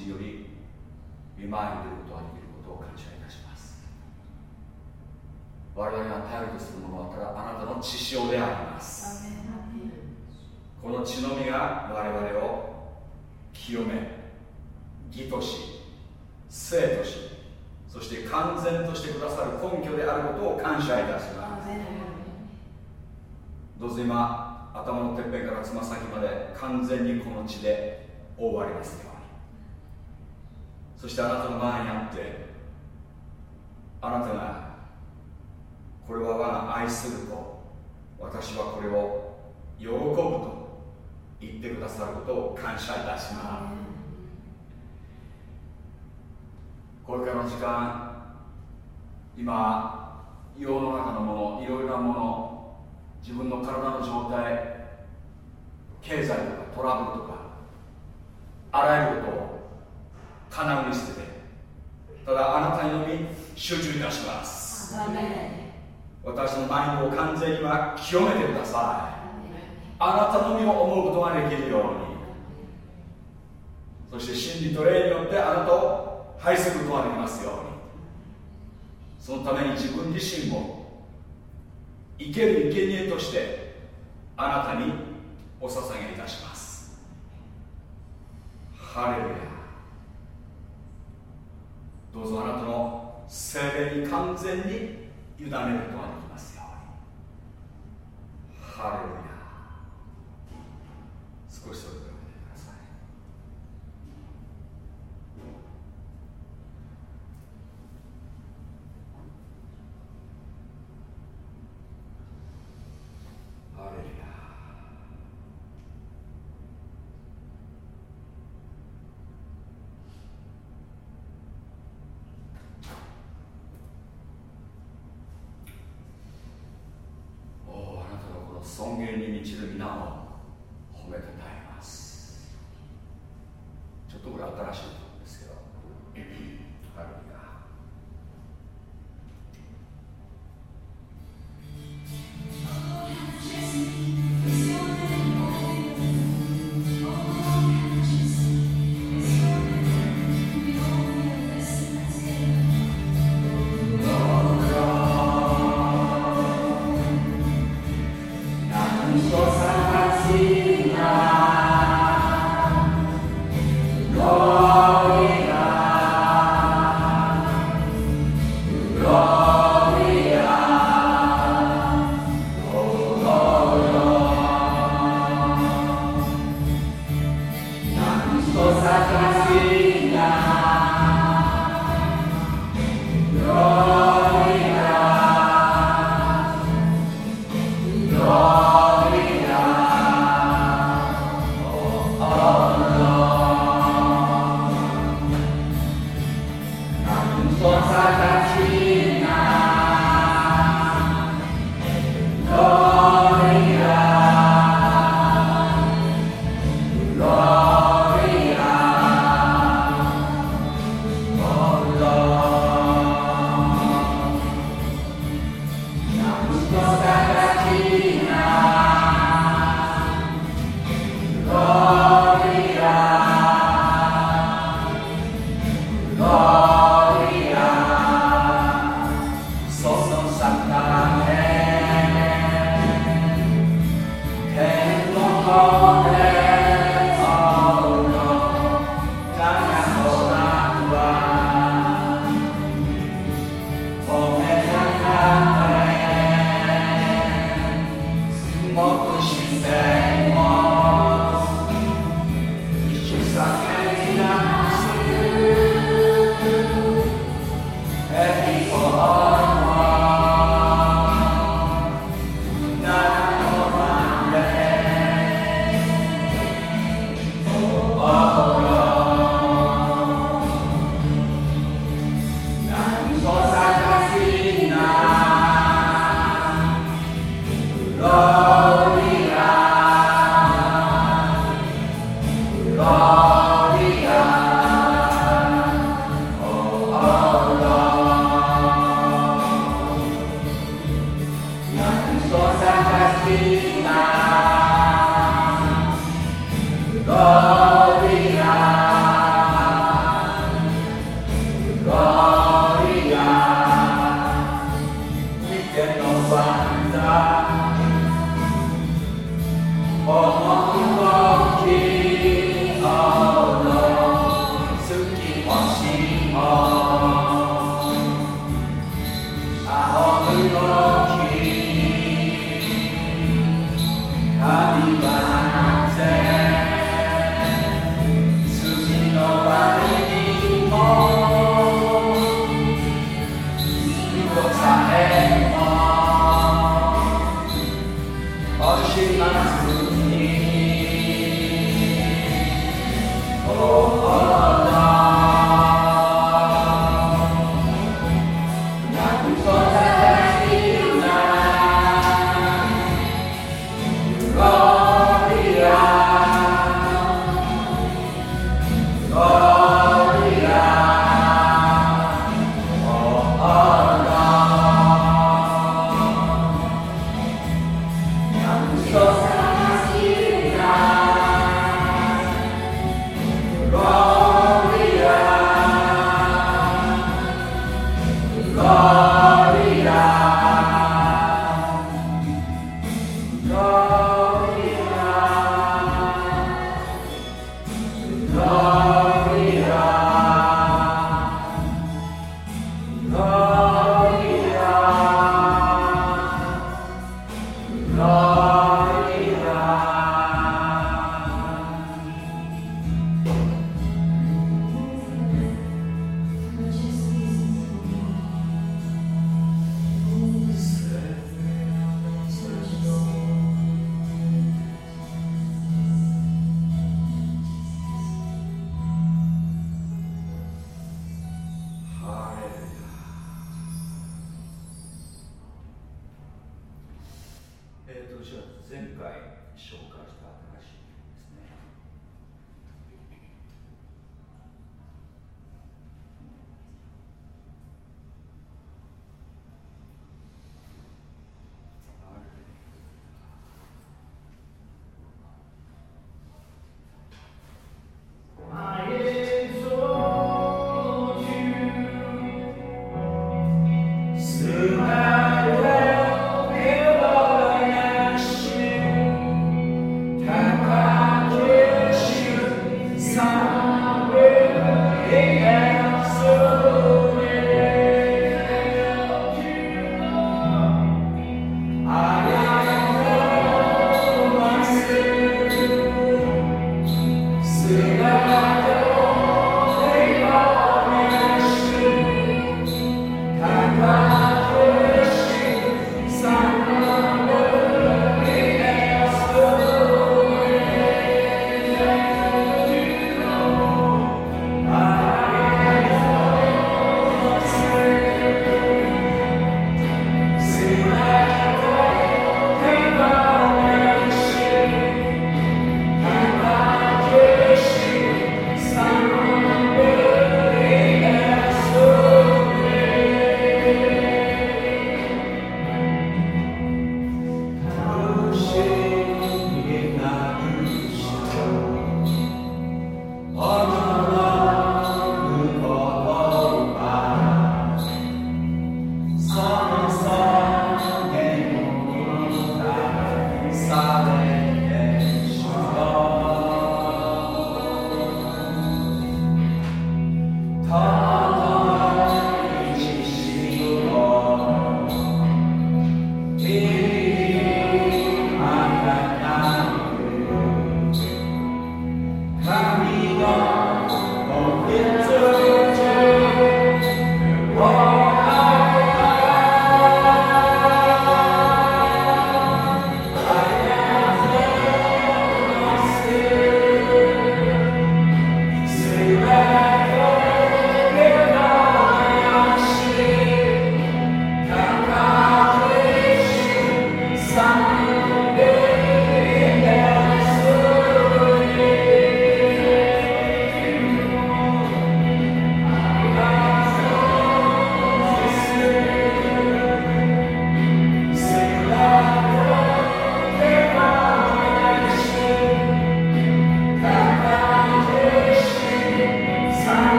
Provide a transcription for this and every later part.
しにより見舞いに出ることができることを感謝いたします。我々が頼りとするものはただあなたの血潮であります。この血のみが我々を清め義とし生としそして完全としてくださる根拠であることを感謝いたします。どうぞ今頭のてっぺんからつま先まで完全にこの血で引起了民大。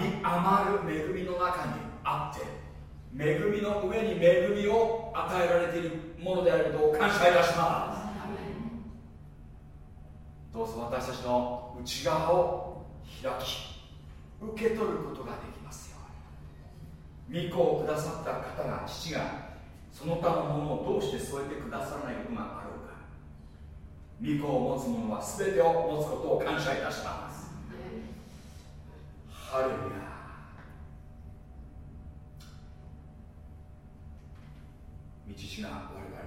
り余る恵みの中にあって恵みの上に恵みを与えられているものであることを感謝いたします。どうぞ私たちの内側を開き受け取ることができますように。御子をくださった方が父がその他のものをどうして添えてくださらないことがあろうか。御子を持つ者は全てを持つことを感謝いたします。ハレルヤ道しが我々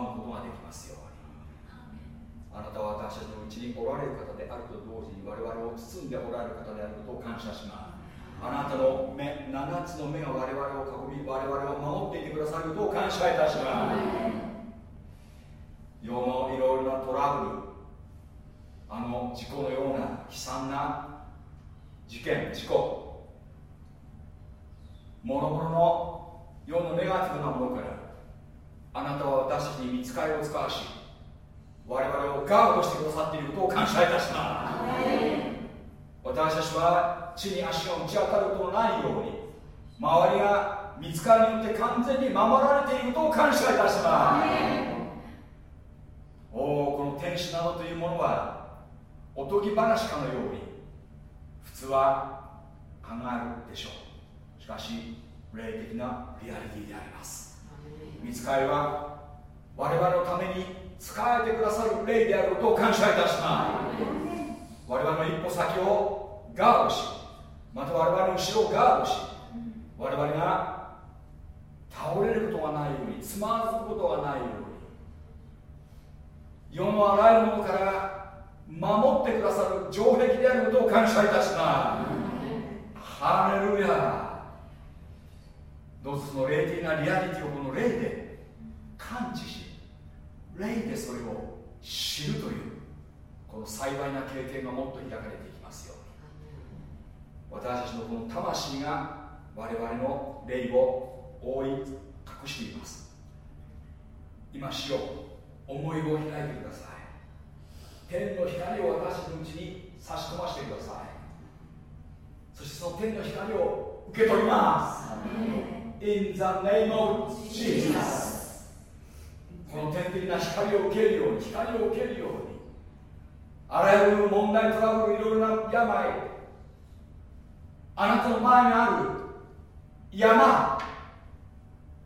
ことができますように。あなたは私たちのうちにおられる方であると同時に我々を包んでおられる方であることを感謝します。あなたの目7つの目が我々を囲み我々を守っていてくださることを感謝いたします。世のいろいろなトラブルあの事故のような悲惨な事件事故も々もの世のネガティブなものからあなたは私たちに見つかりを使わし我々をガードしてくださっていることを感謝いたします。私たちは地に足が打ち当たることのないように周りが見つかりによって完全に守られていることを感謝いたします。おおこの天使などというものはおとぎ話かのように普通は考えるでしょう。しかし霊的なリアリティであります。見つかは我々のために仕えてくださる霊であることを感謝いたします。我々の一歩先をガードしまた我々の後ろをガードし我々が倒れることがないようにつまずくことがないように世のあらゆるものから守ってくださる城壁であることを感謝いたします。ハレルヤ。どうぞその霊的なリアリティをこの霊で感知し霊でそれを知るというこの幸いな経験がもっと開かれていきますよ私たちのこの魂が我々の霊を覆い隠しています。今しよう思いを開いてください。天の光を私のうちに差し込ませてください。そしてその天の光を受け取ります。In the name of Jesus. この天的な光を受けるように光を受けるようにあらゆる問題トラブルいろいろな病あなたの前にある山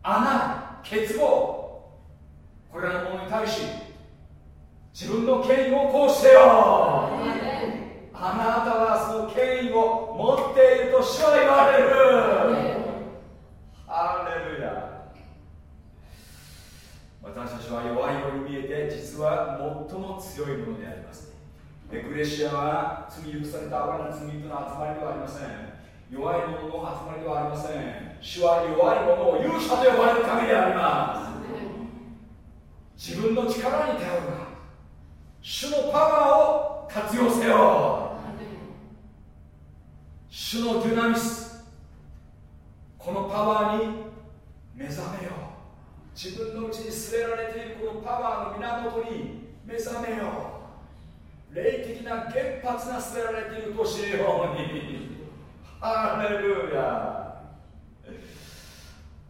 穴欠乏これらのものに対し自分の権威を行使せよ。あなたはその権威を持っていると主は言われるハレルヤ私たちは弱いように見えて実は最も強いものであります。エクレシアは罪許された我らの罪とのは集まりではありません。弱い者の集まりではありません。主は弱い者を勇者と呼ばれるためであります。自分の力に頼るな。主のパワーを活用せよ。主のデュナミスこのパワーに目覚めよう。自分のうちに据えられているこのパワーの源に目覚めよう。霊的な原発が据えられていると知るように。ハレルヤ。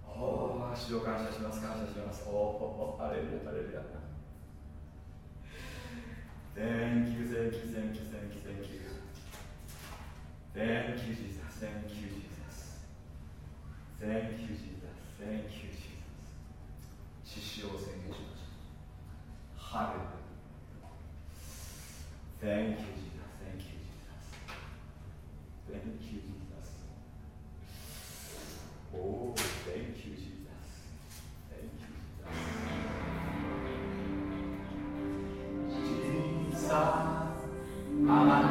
おお主を感謝します。感謝します。おおハレルヤハレルヤ。Thank you, thank you, thank you, thank you, thank you. Thank you, Jesus. Thank you, Jesus. Thank you, Jesus. Thank you, Jesus. 獅子を宣言しました。ハレル Thank you, Jesus. Thank you, Jesus. Thank you, Jesus. Oh, thank you, Jesus. Thank you, Jesus. Jesus. あな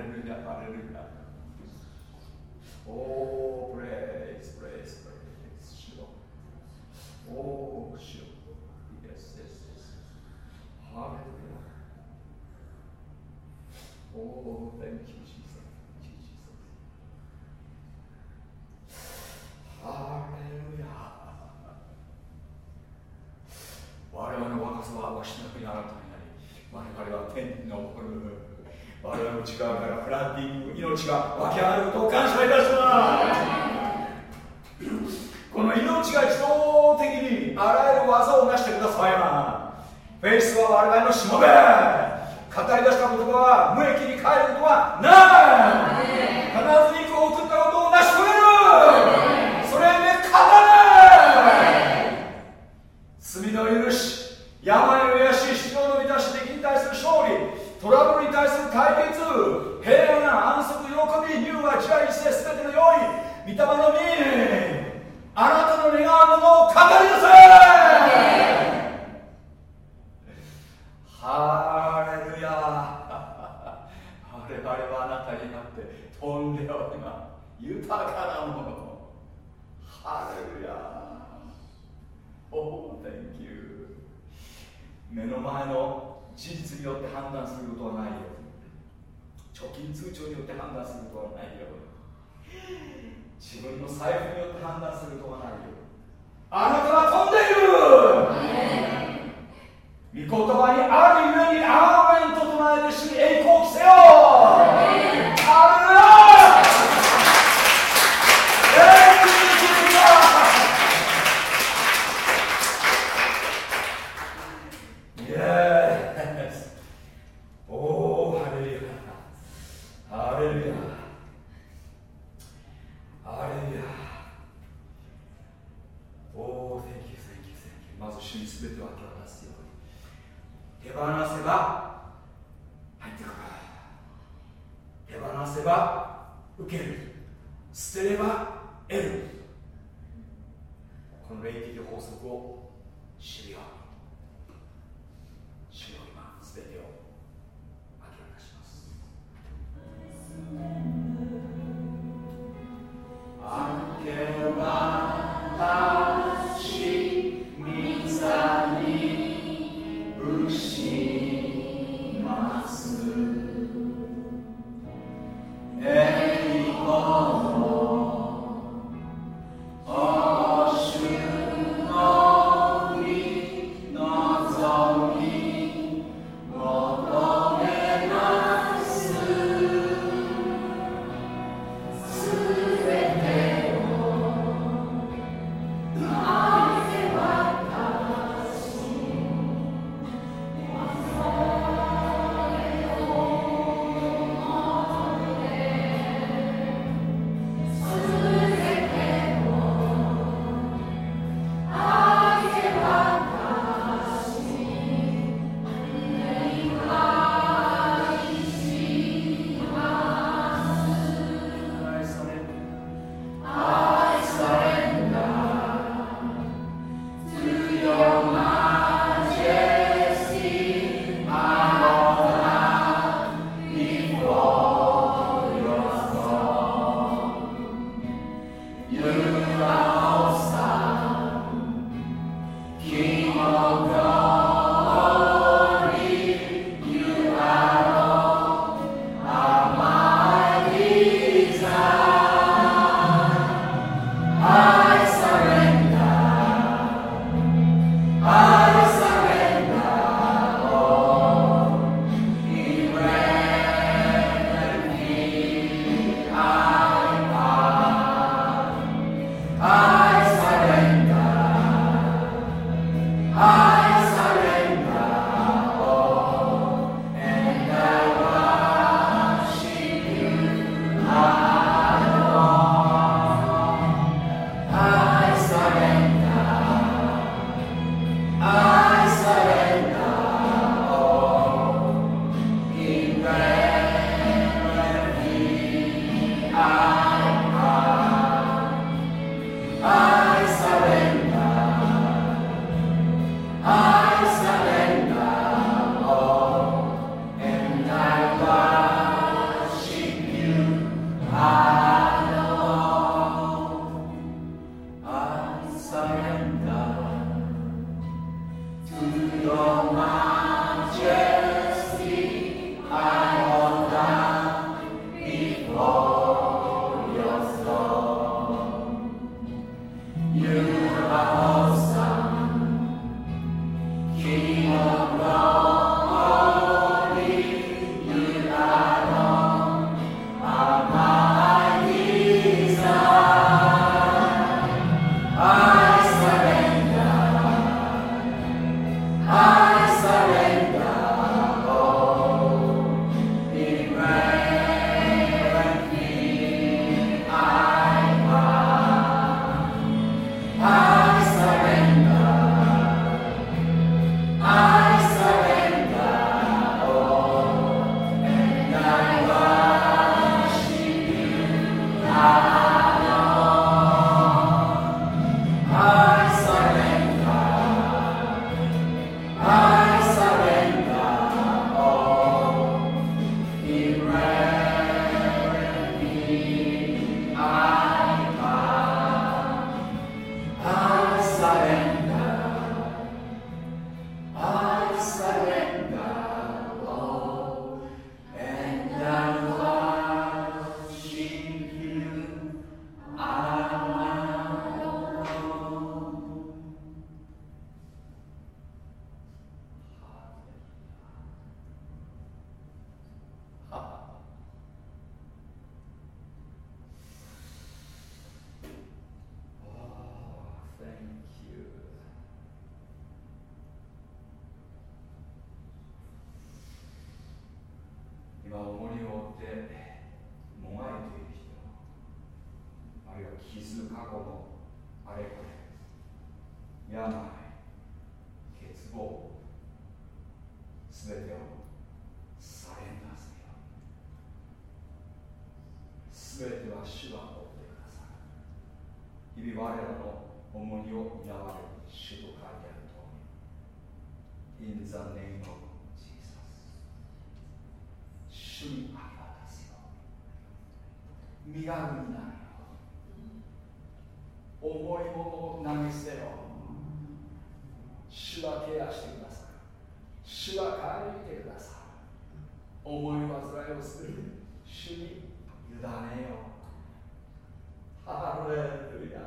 レルヤ、ハレルヤ。おー、プレイス、プレイス、プレイス、しろ。おー、しろ。Yes, yes, yes. ハレルヤ。おー、thank you, Jesus. Jesus. ハレルヤ。我々の若さは失くならずになり、我々は天の誇るっていく命が湧き上がることを感謝いたします。この命が自動的にあらゆる技を成してくださいなフェイスは我々のしもべ語り出した言葉は無益に変えることはない。必ず肉を送ったことを成し遂げるそれで語れ罪の許し病の癒し必要の満たし敵に対する勝利トラブルに対する解決平和な安息喜び乳は自愛一世全ての用意御霊の実あなたの願うものを語りなさいハレルヤ! 我々はあなたになって飛んでおります豊かなものハレルヤ! Oh, thank you. 目の前の事実によって判断することはないよ貯金通帳によって判断することはないよ自分の財布によって判断することはないよあなたは飛んでいる。御言葉にあるゆえにアーメンと唱えて主に栄光を着せよ。アルイエスおーハレルヤハレルヤハレルヤおー Thank you, thank you, thank you. まず主に全てを明け渡すように。手放せば入ってくる手放せば受ける。捨てれば得る。この霊的法則を知るように主よ今全てを明け渡します。明は主が持ってください日々我らの重荷を担われる主と書いてあると In the name of Jesus 主に明け渡すよ身軽になるよ重いものを投げ捨てよ主はケアしてください主は帰ってください重い煩いをする主に委ねよハレルヤ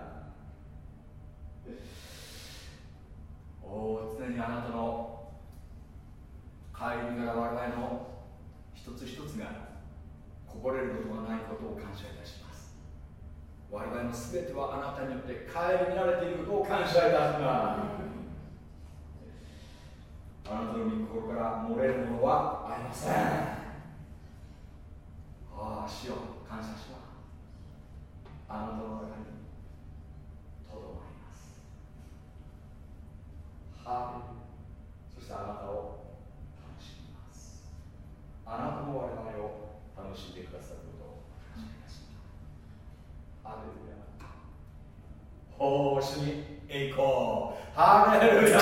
お常にあなたの帰りから我々の一つ一つがこぼれることがないことを感謝いたします我々の全てはあなたによって帰り見られていることを感謝いたしますあなたの御心から漏れるものはありませんああ主よ感謝しますあなたの中にとどまりますはそしてあなたを楽しみますあなたも我々を楽しんでくださることを感謝いたしますハレルヤ奉仕に栄光ハレルヤ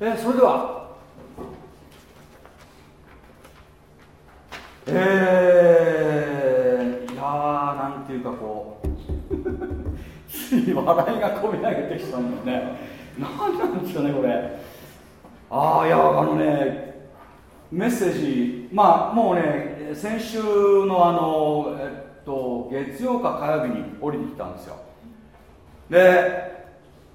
えー、それでは。えー、いやーなんていうかこう。つい笑いがこみ上げてきたんだよね。何なんですかねこれ。ああいやあのねメッセージまあもうね先週のあのえっと月曜か火曜日に降りてきたんですよ。で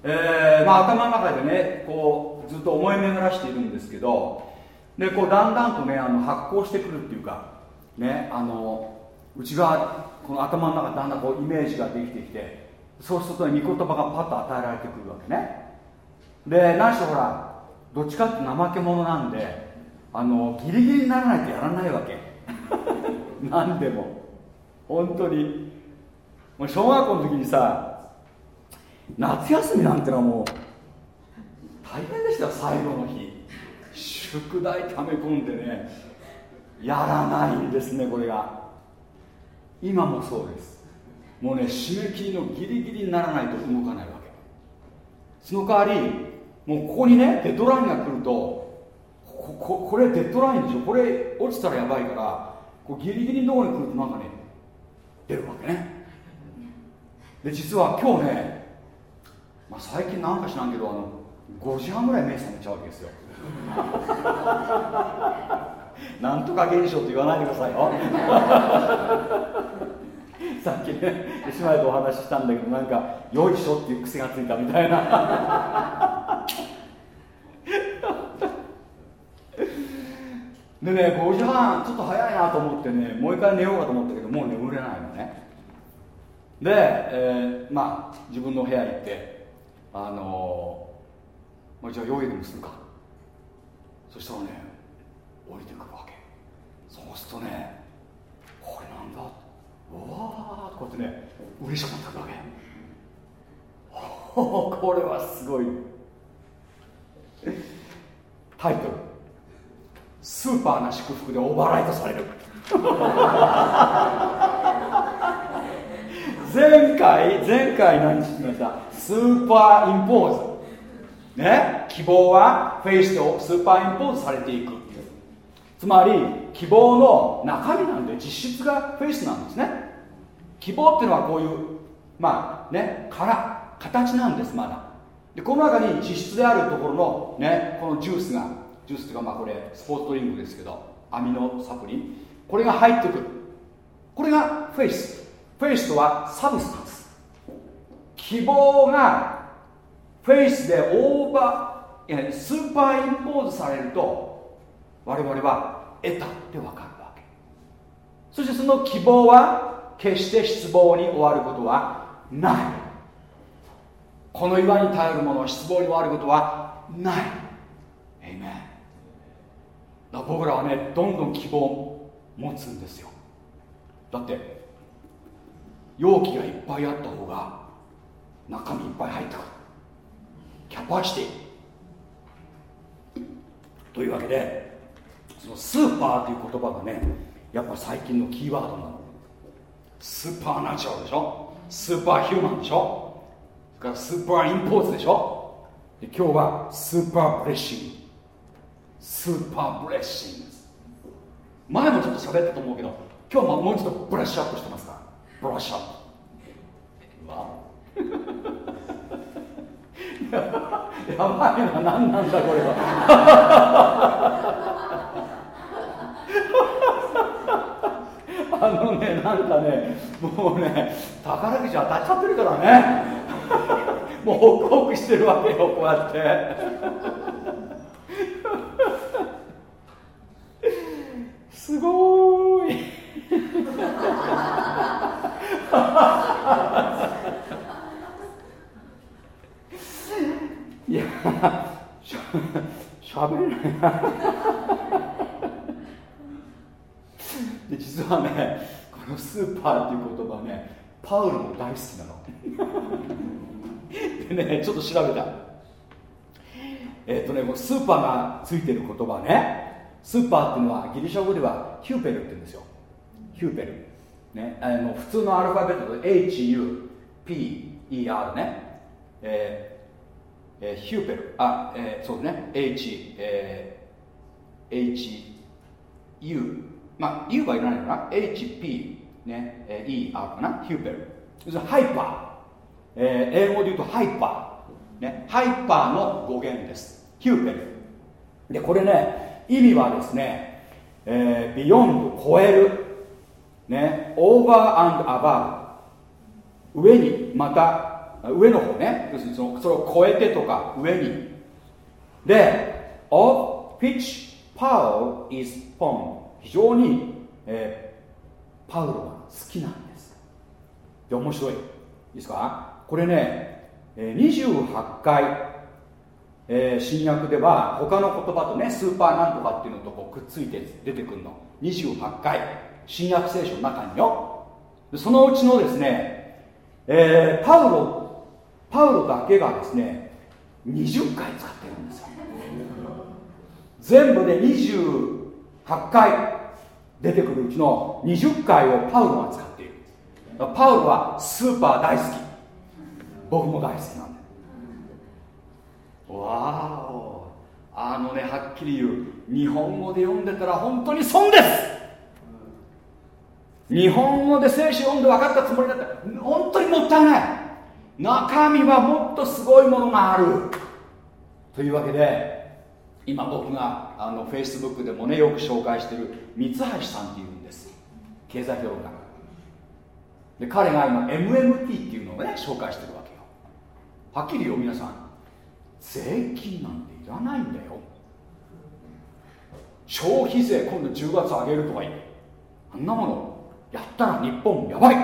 えーまあ、頭の中でねこうと思い巡らしているんですけどでこうだんだんとねあの発酵してくるっていうかねあの内側この頭の中だんだんこうイメージができてきてそうすると、ね、御言葉がパッと与えられてくるわけね。で何しろほらどっちかって怠け者なんであのギリギリにならないとやらないわけ。何でも。本当に。もう小学校の時にさ夏休みなんてのはもう大変でした最後の日。宿題溜め込んでねやらないんですねこれが。今もそうです。もうね締め切りのギリギリにならないと動かないわけ。その代わりもうここにねデッドラインが来るとこここれデッドラインでしょ？これ落ちたらやばいからこうギリギリのところに来るとなんかね出るわけね。で実は今日ねまあ、最近なんか知らんけどあの5時半ぐらい目覚めちゃうわけですよ。なんとか現象と言わないでくださいよ。さっきね姉妹とお話ししたんだけどなんか「よいしょ」っていう癖がついたみたいな。でね5時半ちょっと早いなと思ってねもう一回寝ようかと思ったけどもう眠れないのね。で、えー、まあ自分の部屋行ってあのまあ、じゃあ用意でもするか。そしたらね降りてくるわけ。そうするとねこれなんだ？うわーとこうやってね嬉しくなってくるわけ。これはすごい。タイトル。スーパーな祝福で overwrite される。前回前回何しました？ Superimpose。ね希望は faith と superimpose されていく。つまり希望の中身なんで実質がフェイスなんですね。希望っていうのはこういうまあね殻形なんですまだ。でこの中に実質であるところのねこのジュースがジュースっていうかまあこれスポーツドリンクですけどアミノサプリン。これが入ってくる。これがフェイス。フェイスとはサブスタンス。希望がフェイスでオーバーいやスーパーインポーズされると我々は得たって分かるわけ。そしてその希望は決して失望に終わることはない。この岩に頼るもの失望に終わることはない。エイメンだ僕らはねどんどん希望を持つんですよ。だって容器がいっぱいあった方が中身いっぱい入ってくる。キャパシティというわけでそのスーパーという言葉がねやっぱ最近のキーワードなの。Supernatural でしょ？ Superhuman でしょ？それからスーパーインポーズでしょ？で今日は super blessing。Super blessing 前もちょっと喋ったと思うけど今日ももうちょっとブラッシュアップしてますからブラッシュアップ。わ やばいな何なんだこれは。あのねなんかねもうね宝くじ当たっちゃってるからね。もうホクホクしてるわけよこうやって。すごい。いやしゃべれない。で実はねこのスーパーっていう言葉ねパウロも大好きなの。でねちょっと調べた。えっ、とねもうスーパーがついてる言葉ね。スーパーっていうのはギリシャ語ではヒューペルって言うんですよ。ヒューペル。ね、あの普通のアルファベットで HUPER ね、えーえー、ヒューペルあ、えー、そうですね H、えー、HU まあ U はいらないかな HP ね、えー、ER かなὑπέρ それ hyper、えー、英語で言うと hyper、ね、 hyper の語源です。ὑπέρ でこれね意味はですね、えー、 beyond 超える。ね、 over and above 上にまた上の方ね。要するにそのそれを超えてとか上に。で of which Paul is fond 非常に、えー、パウロが好きなんです。で面白い。いいですか？これね28回、えー、新約では他の言葉とねスーパーなんとかっていうのとこうくっついて出てくるの。28回新約聖書の中によ。そのうちのですね、えー、パウロパウロだけがですね20回使ってるんですよ。全部で28回出てくるうちの20回をパウロが使っている。パウロはスーパー大好き。僕も大好きなんでわお。あのねはっきり言う。日本語で読んでたら本当に損です。日本語で聖書読んで分かったつもりだったら本当にもったいない。中身はもっとすごいものがある。というわけで今僕があのフェイスブックでもねよく紹介してる三橋さんっていうんです。経済評論家。で彼が今 MMT っていうのをね紹介してるわけよ。はっきり言う皆さん。税金なんていらないんだよ。消費税今度10月上げるとか言って。あんなもの。やったら日本やばい。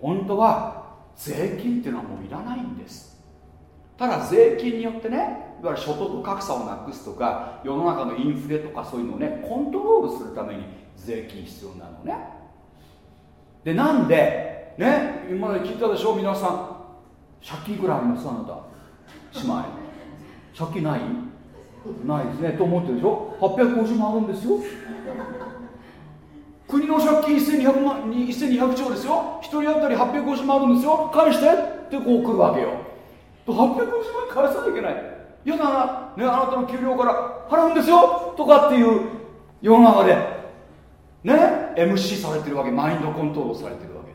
本当は税金っていうのはもういらないんです。ただ税金によってねいわゆる所得格差をなくすとか世の中のインフレとかそういうのをねコントロールするために税金必要なのね。でなんでね今まで聞いたでしょ皆さん。借金くらいありますあなた。姉妹借金ない？ないですね。と思ってるでしょ？850万あるんですよ。国の借金1200万1200兆ですよ。1人当たり850万あるんですよ。返してってこう来るわけよ。850万返さなきゃいけない。嫌だな、ね、あなたの給料から。払うんですよ。とかっていう世の中で。ね MC されてるわけ。マインドコントロールされてるわけ。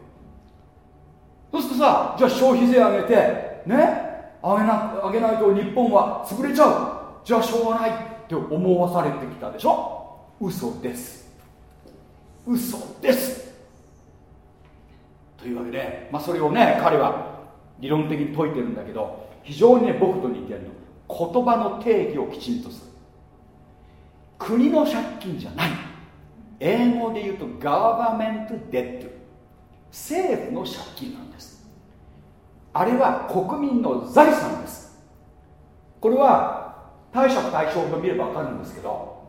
そうするとさじゃあ消費税上げてね上げな上げないと日本は潰れちゃう。じゃあしょうがないって思わされてきたでしょ？嘘です。嘘です。というわけで、まあ、それをね彼は理論的に説いてるんだけど非常にね僕と似てるの。言葉の定義をきちんとする。国の借金じゃない。英語で言うとガーバメントデッド政府の借金なんです。あれは国民の財産です。これは貸借対照表見れば分かるんですけど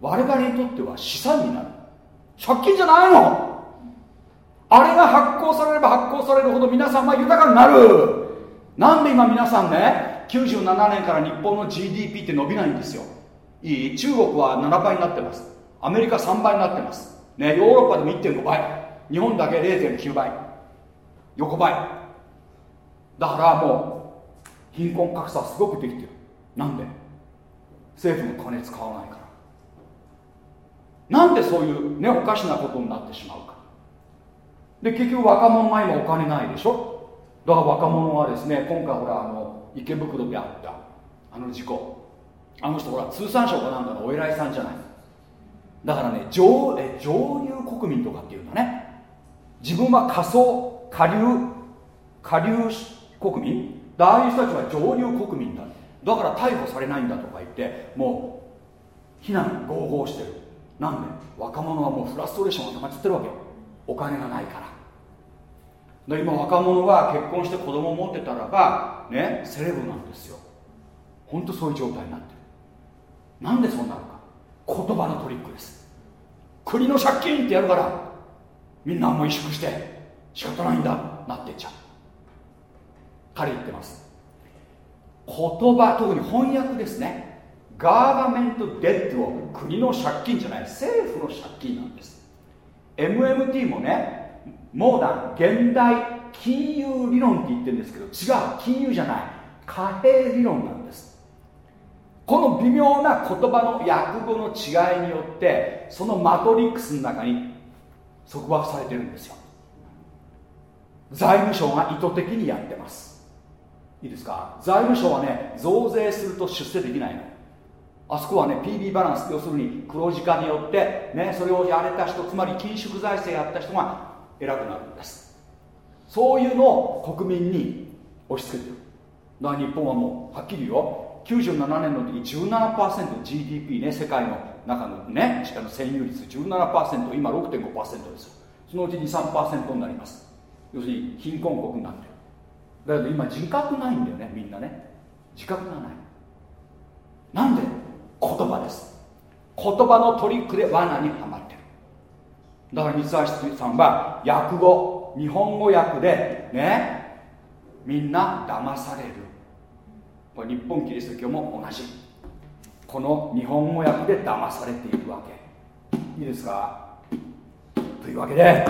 我々にとっては資産になる。借金じゃないの。あれが発行されれば発行されるほど皆さんは豊かになる。なんで今皆さんね97年から日本の GDP って伸びないんですよ。いい？中国は7倍になってます。アメリカ3倍になってます。ねヨーロッパでも1.5倍。日本だけ0.9倍。横ばい。だからもう貧困格差すごくできてる。なんで？政府の金使わないから。なんでそういうねおかしなことになってしまうか。で結局若者が今お金ないでしょ？だから若者はですね今回ほらあの池袋であったあの事故。あの人ほら通産省かなんかのお偉いさんじゃない。だからね上え上流国民とかっていうんだね。自分は仮想下流下流国民？ああいう人たちは上流国民だ。だから逮捕されないんだとか言ってもう非難合々してる。なんで若者はもうフラストレーションが溜まっちゃってるわけお金がないから。で今若者が結婚して子供を持ってたらばねセレブなんですよ。本当そういう状態になってる。なんでそうなるか。言葉のトリックです。国の借金ってやるからみんなもう萎縮して仕方ないんだなってっちゃう。彼言ってます。言葉特に翻訳ですね。ガーバメントデッドは国の借金じゃない。政府の借金なんです。MMT もねモーダン現代金融理論って言ってるんですけど違う金融じゃない。貨幣理論なんです。この微妙な言葉の訳語の違いによってそのマトリックスの中に束縛されてるんですよ。財務省が意図的にやってます。いいですか？財務省はね増税すると出世できないの。あそこはね PB バランス要するに黒字化によって、ね、それをやれた人つまり緊縮財政やった人が偉くなるんです。そういうのを国民に押し付けてる。だから日本はもうはっきり言うよ。97年の時 17%GDP ね世界の中のねしかも占有率17%今6.5%です。よそのうちに3%になります。要するに貧困国になってる。だけど今自覚ないんだよねみんなね。自覚がない。なんで？葉です。言葉のトリックで罠にはまってる。だから三橋さんは訳語日本語訳でねみんな騙される。これ日本キリスト教も同じ。この日本語訳で騙されているわけ。いいですか？というわけで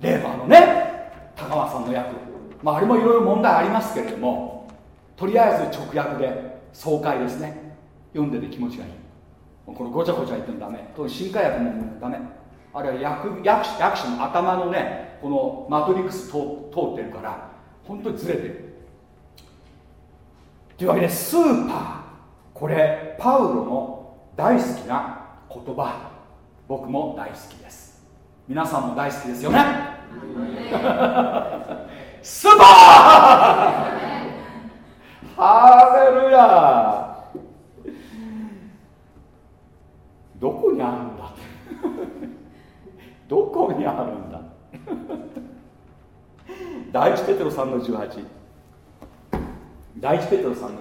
レーバーのね高松さんの訳。まああれもいろいろ問題ありますけれどもとりあえず直訳で爽快ですね。読んでて気持ちがいい。このごちゃごちゃ言ってもダメ。特に新化薬もダメ。あるいは役役役者の頭のねこのマトリックス通ってるから本当にずれてる。というわけでスーパー。これパウロの大好きな言葉。僕も大好きです。皆さんも大好きですよね。スーパー。ハレルヤどこにあるんだ？どこにあるんだ？第一ペテロ3の18第一ペテロ3の18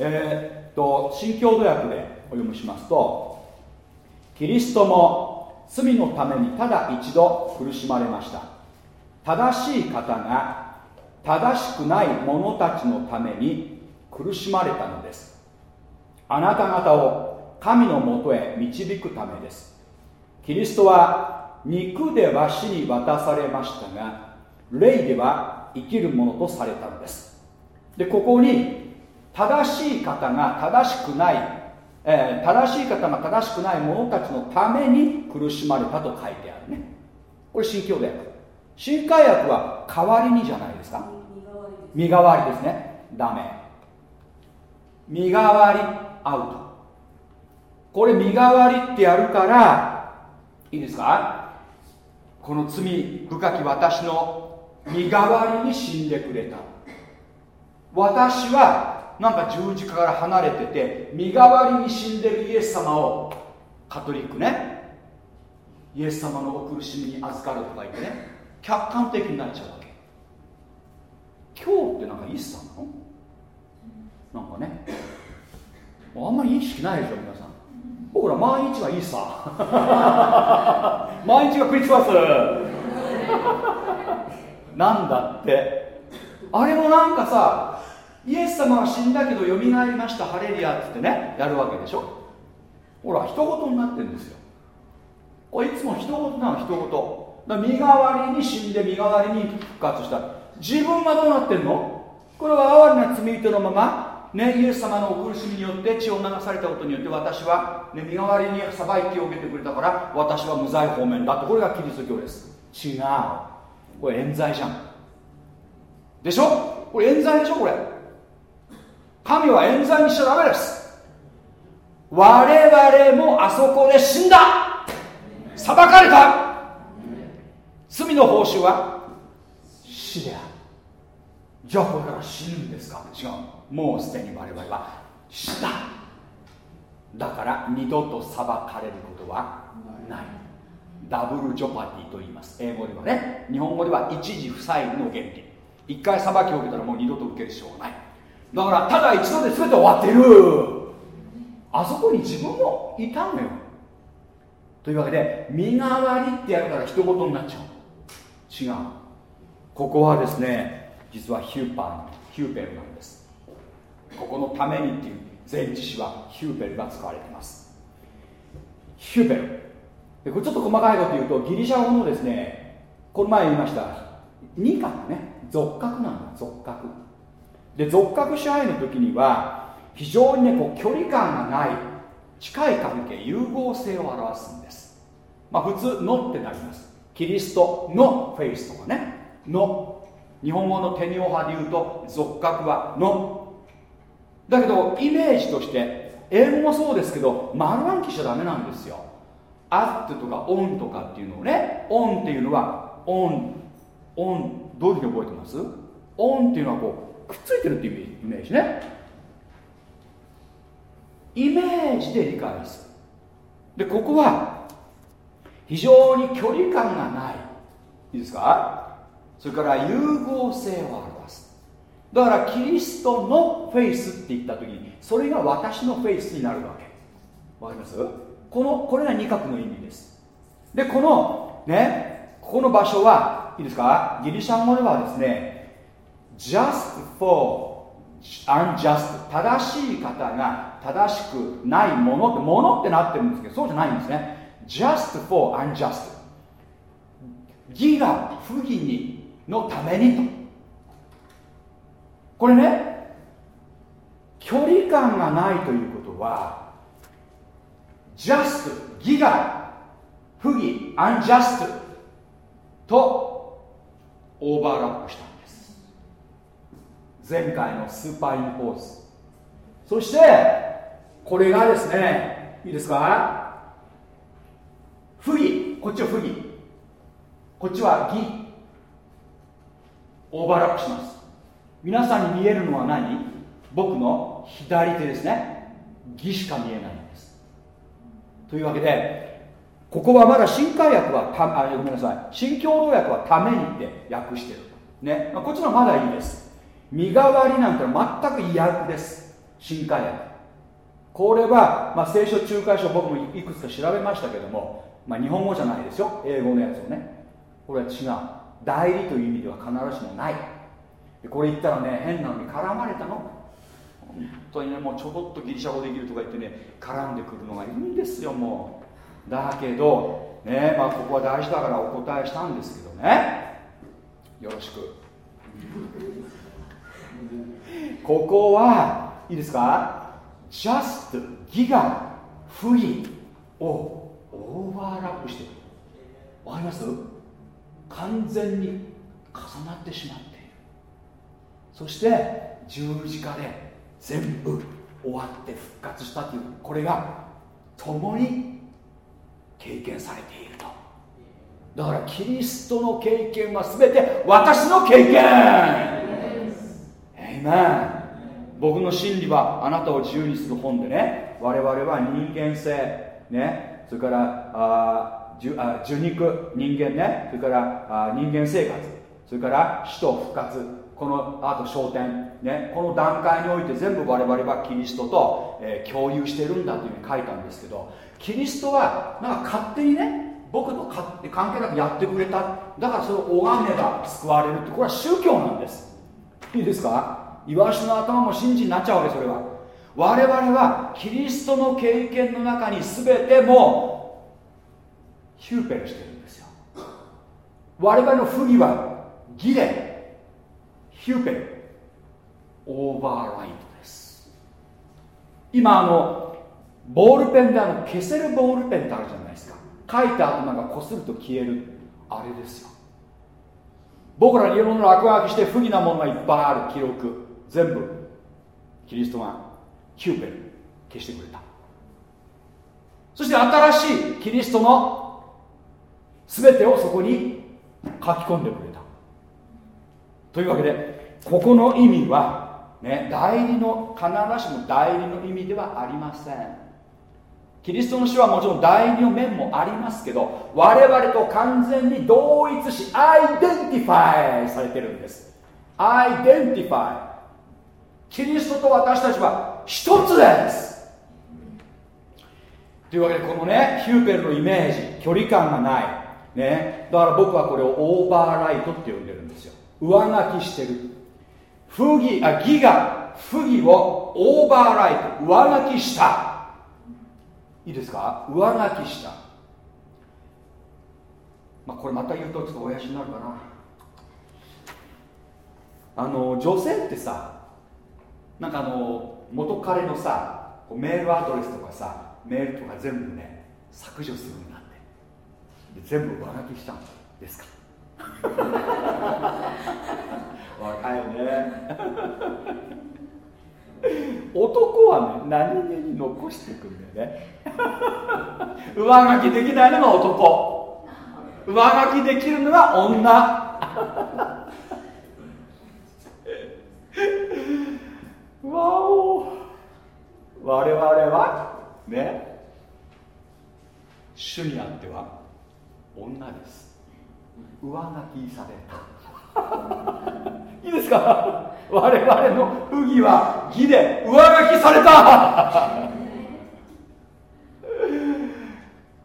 え、っと新共同訳でお読みしますとキリストも罪のためにただ一度苦しまれました。正しい方が正しくない者たちのために苦しまれたのです。あなた方を神のもとへ導くためです。キリストは肉では死に渡されましたが霊では生きるものとされたのです。でここに正しい方が正しくない、えー、正しい方が正しくない者たちのために苦しまれたと書いてあるね。これ新教で新海薬は代わりにじゃないですか？身代わりですね。ダメ。身代わりアウト。これ身代わりってやるからいいですか？この罪深き私の身代わりに死んでくれた。私はなんか十字架から離れてて身代わりに死んでるイエス様をカトリックね。イエス様のお苦しみに預かるとか言ってね。客観的になっちゃうわけ。今日ってなんかイースターなの？なんかね。あんまり意識ないでしょ皆さん。僕ら毎日がイースター 毎日がクリスマス。なんだって。あれもなんかさイエス様は死んだけどよみがえりましたハレリアっつってねやるわけでしょ。ほら人事になってるんですよ。これいつも人事なの人事身代わりに死んで身代わりに復活した。自分がどうなってんの？これは哀れな罪人のまま、ね、イエス様のお苦しみによって血を流されたことによって私は、ね、身代わりに裁きを受けてくれたから私は無罪方面だと。これがキリスト教です。違う。これ冤罪じゃん。でしょ？これ冤罪でしょ？これ。神は冤罪にしちゃダメです。我々もあそこで死んだ。裁かれた。罪の報酬は？死である。じゃあこれから死ぬんですか？違う。もうすでに我々は死だ。だから二度と裁かれることはない。ダブルジョパティと言います。英語ではね。日本語では一時不再の原理。一回裁きを受けたらもう二度と受ける必要がない。だからただ一度で全て終わってる。あそこに自分もいたのよ。というわけで身代わりってやるから人事になっちゃう。違う。ここはですね実はヒューパーヒューペルなんです。ここのためにっていう前置詞はヒューペルが使われています。ヒューペル。これちょっと細かいこと言うとギリシャ語のですねこの前言いました2角ね。俗角なんだ。俗角。で俗角支配の時には非常にねこう距離感がない近い関係融合性を表すんです。まあ普通「の」ってなります。キリストのフェイスとかね「の」日本語のテニオ派で言うと俗角は「の」だけどイメージとして英語もそうですけど丸暗記しちゃダメなんですよ。 At とか on とかっていうのをね。 On っていうのは on。On。どういうふうに覚えてます？ On っていうのはこうくっついてるっていうイメージね。イメージで理解する。でここは非常に距離感がない。いいですか？それから融合性を表す。だからキリストのフェイスって言った時にそれが私のフェイスになるわけ。わかります？このこれが二角の意味です。でこのねここの場所はいいですか？ギリシャ語ではですね just for unjust 正しい方が正しくないものってものってなってるんですけどそうじゃないんですね。Just for unjust. 義が不義にのためにと。これね距離感がないということは just 義が不義 unjust とオーバーラップしたんです。前回のスーパーインポーズ。そしてこれがですねいいですか？不義。こっちは不義。こっちは義。オーバーラップします。皆さんに見えるのは何？僕の左手ですね。義しか見えないんです。というわけでここはまだ新海訳はたあごめんなさい。新共同訳はためにって訳してる。ね、こっちのまだいいです。身代わりなんて全く違訳です。新海訳これは、まあ、聖書仲介書僕もいくつか調べましたけども、まあ、日本語じゃないですよ英語のやつをね。これは違う。代理という意味では必ずしもない。これ言ったらね変なのに絡まれたの。本当にねもうちょこっとギリシャ語できるとか言ってね絡んでくるのがいるんですよもう。だけどねまあここは大事だからお答えしたんですけどね。よろしく。ここはいいですか？Just 義が不義をオーバーラップしてる。わかります？完全に重なってしまっている。そして十字架で全部終わって復活したというこれが共に経験されていると。だからキリストの経験は全て私の経験。エイメン僕の真理はあなたを自由にする本でね我々は人間性ねそれからあ受あ受肉人間ね。それからあ人間生活。それから死と復活。このあと焦点、ね、この段階において全部我々はキリストと、えー、共有してるんだというふうに書いたんですけどキリストはなんか勝手にね僕と関係なくやってくれた。だからそれを拝めば救われるってこれは宗教なんです。いいですか？イワシの頭も信じになっちゃうわけそれは。我々はキリストの経験の中に全てもヒューペルしてるんですよ。我々の不義は義でヒューペル。オーバーライトです。今あのボールペンであの消せるボールペンってあるじゃないですか。書いた後なんかこすると消える。あれですよ。僕らにいろんな落書きして不義なものがいっぱいある。記録。全部。キリストが。ヒューペル消してくれた。そして新しいキリストの全てをそこに書き込んでくれた。というわけでここの意味は、ね、代理の必ずしも代理の意味ではありません。キリストの死はもちろん代理の面もありますけど我々と完全に同一し identify されてるんです。 Identify。キリストと私たちは一つです。というわけでこのねὑπέρ のイメージ距離感がない。ね。だから僕はこれを overwrite って呼んでるんですよ。上書きしてる。不義あ義が不義をオーバーライト。上書きした。いいですか？上書きした。まあこれまた言うとちょっと親父になるかな。あの女性ってさなんかあの元彼のさメールアドレスとかさメールとか全部ね削除するんだって。で全部上書きしたんですか。若いね。男はね何気に残していくんだよね。上書きできないのが男。上書きできるのが女わお。我々はね主にあっては女です。上書きされた。いいですか？我々の不義は義で上書きされた。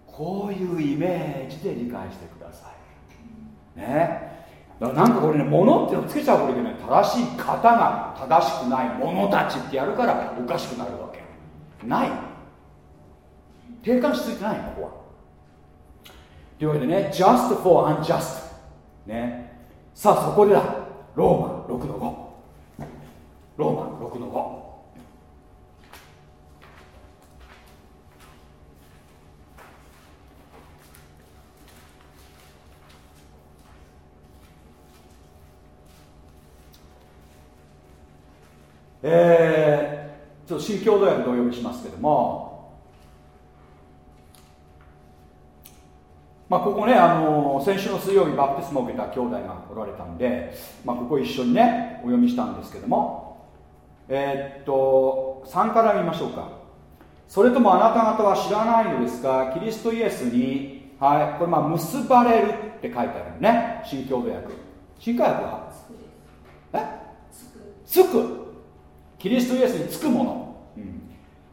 こういうイメージで理解してください。ね。だからなんかこれね物っていうのをつけちゃうわけでね正しい。方が正しくない者たちってやるからおかしくなるわけ。ない。定冠しついてない。ここはというわけでね just for unjust ね。さあそこでだ。ローマ6の5ローマ6の5えー、ちょっと新共同訳でお読みしますけども。まあ、ここね、あの先週の水曜日バプテスマを受けた兄弟がおられたんで、まあ、ここ一緒にねお読みしたんですけども。えー、っと3から見ましょうか。それともあなた方は知らないのですか？キリストイエスに、はい、これまあ結ばれるって書いてあるね。新共同訳新科学は？え？つくキリストイエスにつくもの、うん、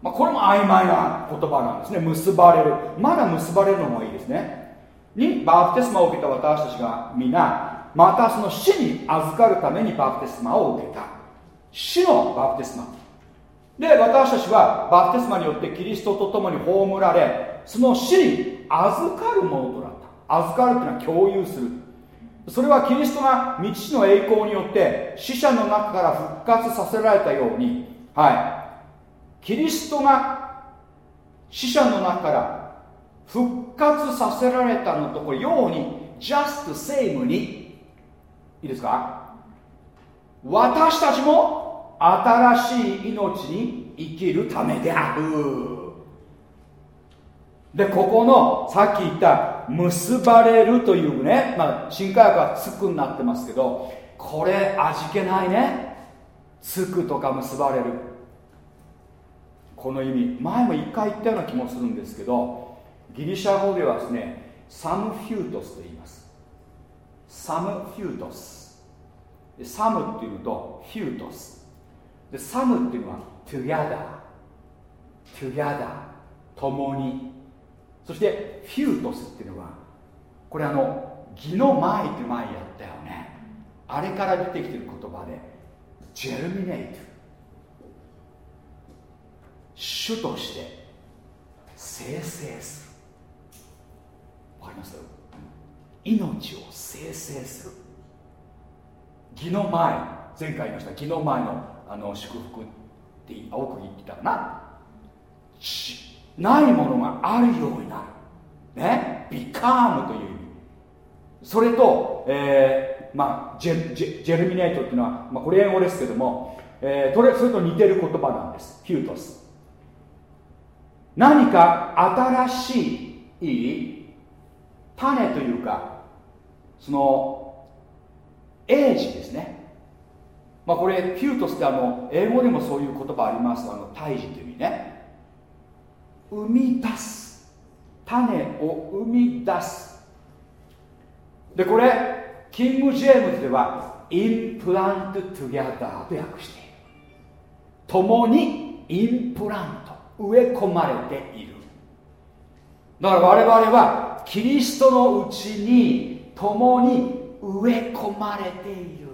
まあ、これも曖昧な言葉なんですね。結ばれる。まだ結ばれるのもいいですね。にバプテスマを受けた私たちが皆またその死に預かるためにバプテスマを受けた。死のバプテスマ。で私たちはバプテスマによってキリストと共に葬られその死に預かるものとなった。預かるというのは共有する。それはキリストが道の栄光によって死者の中から復活させられたように。はい。キリストが死者の中から復活させられたのとこれように just same に。いいですか？私たちも新しい命に生きるためである。でここのさっき言った結ばれるというね、まあ、新科学はつくになってますけどこれ味気ないね。つくとか結ばれる。この意味。前も一回言ったような気もするんですけどギリシャ語ではですねサムフュートスと言います。サムフュートス。サムっていうとフュートス。でサムっていうのは together together 共に。そしてフュートスっていうのはこれあの義の前って前やったよね。あれから出てきてる言葉でジェルミネイト。主として生成す。るわかります？命を生成す。る義の前。前回言いました義の前のあの祝福って青く言ってたかな。ないものがあるようになる。ね？ビカームという意味。それと、えーまあ、ジェジェジェルミネートっていうのは、まあ、これ英語ですけども、えー、それそれと似てる言葉なんです。ヒュートス。何か新しい種というかそのエイジですね。まあこれフュートスってあの英語でもそういう言葉あります。あの胎児という意味ね。生み出す。種を生み出す。でこれキング・ジェームズでは implant together と訳している。共に implanト植え込まれている。だから我々はキリストのうちに共に植え込まれている。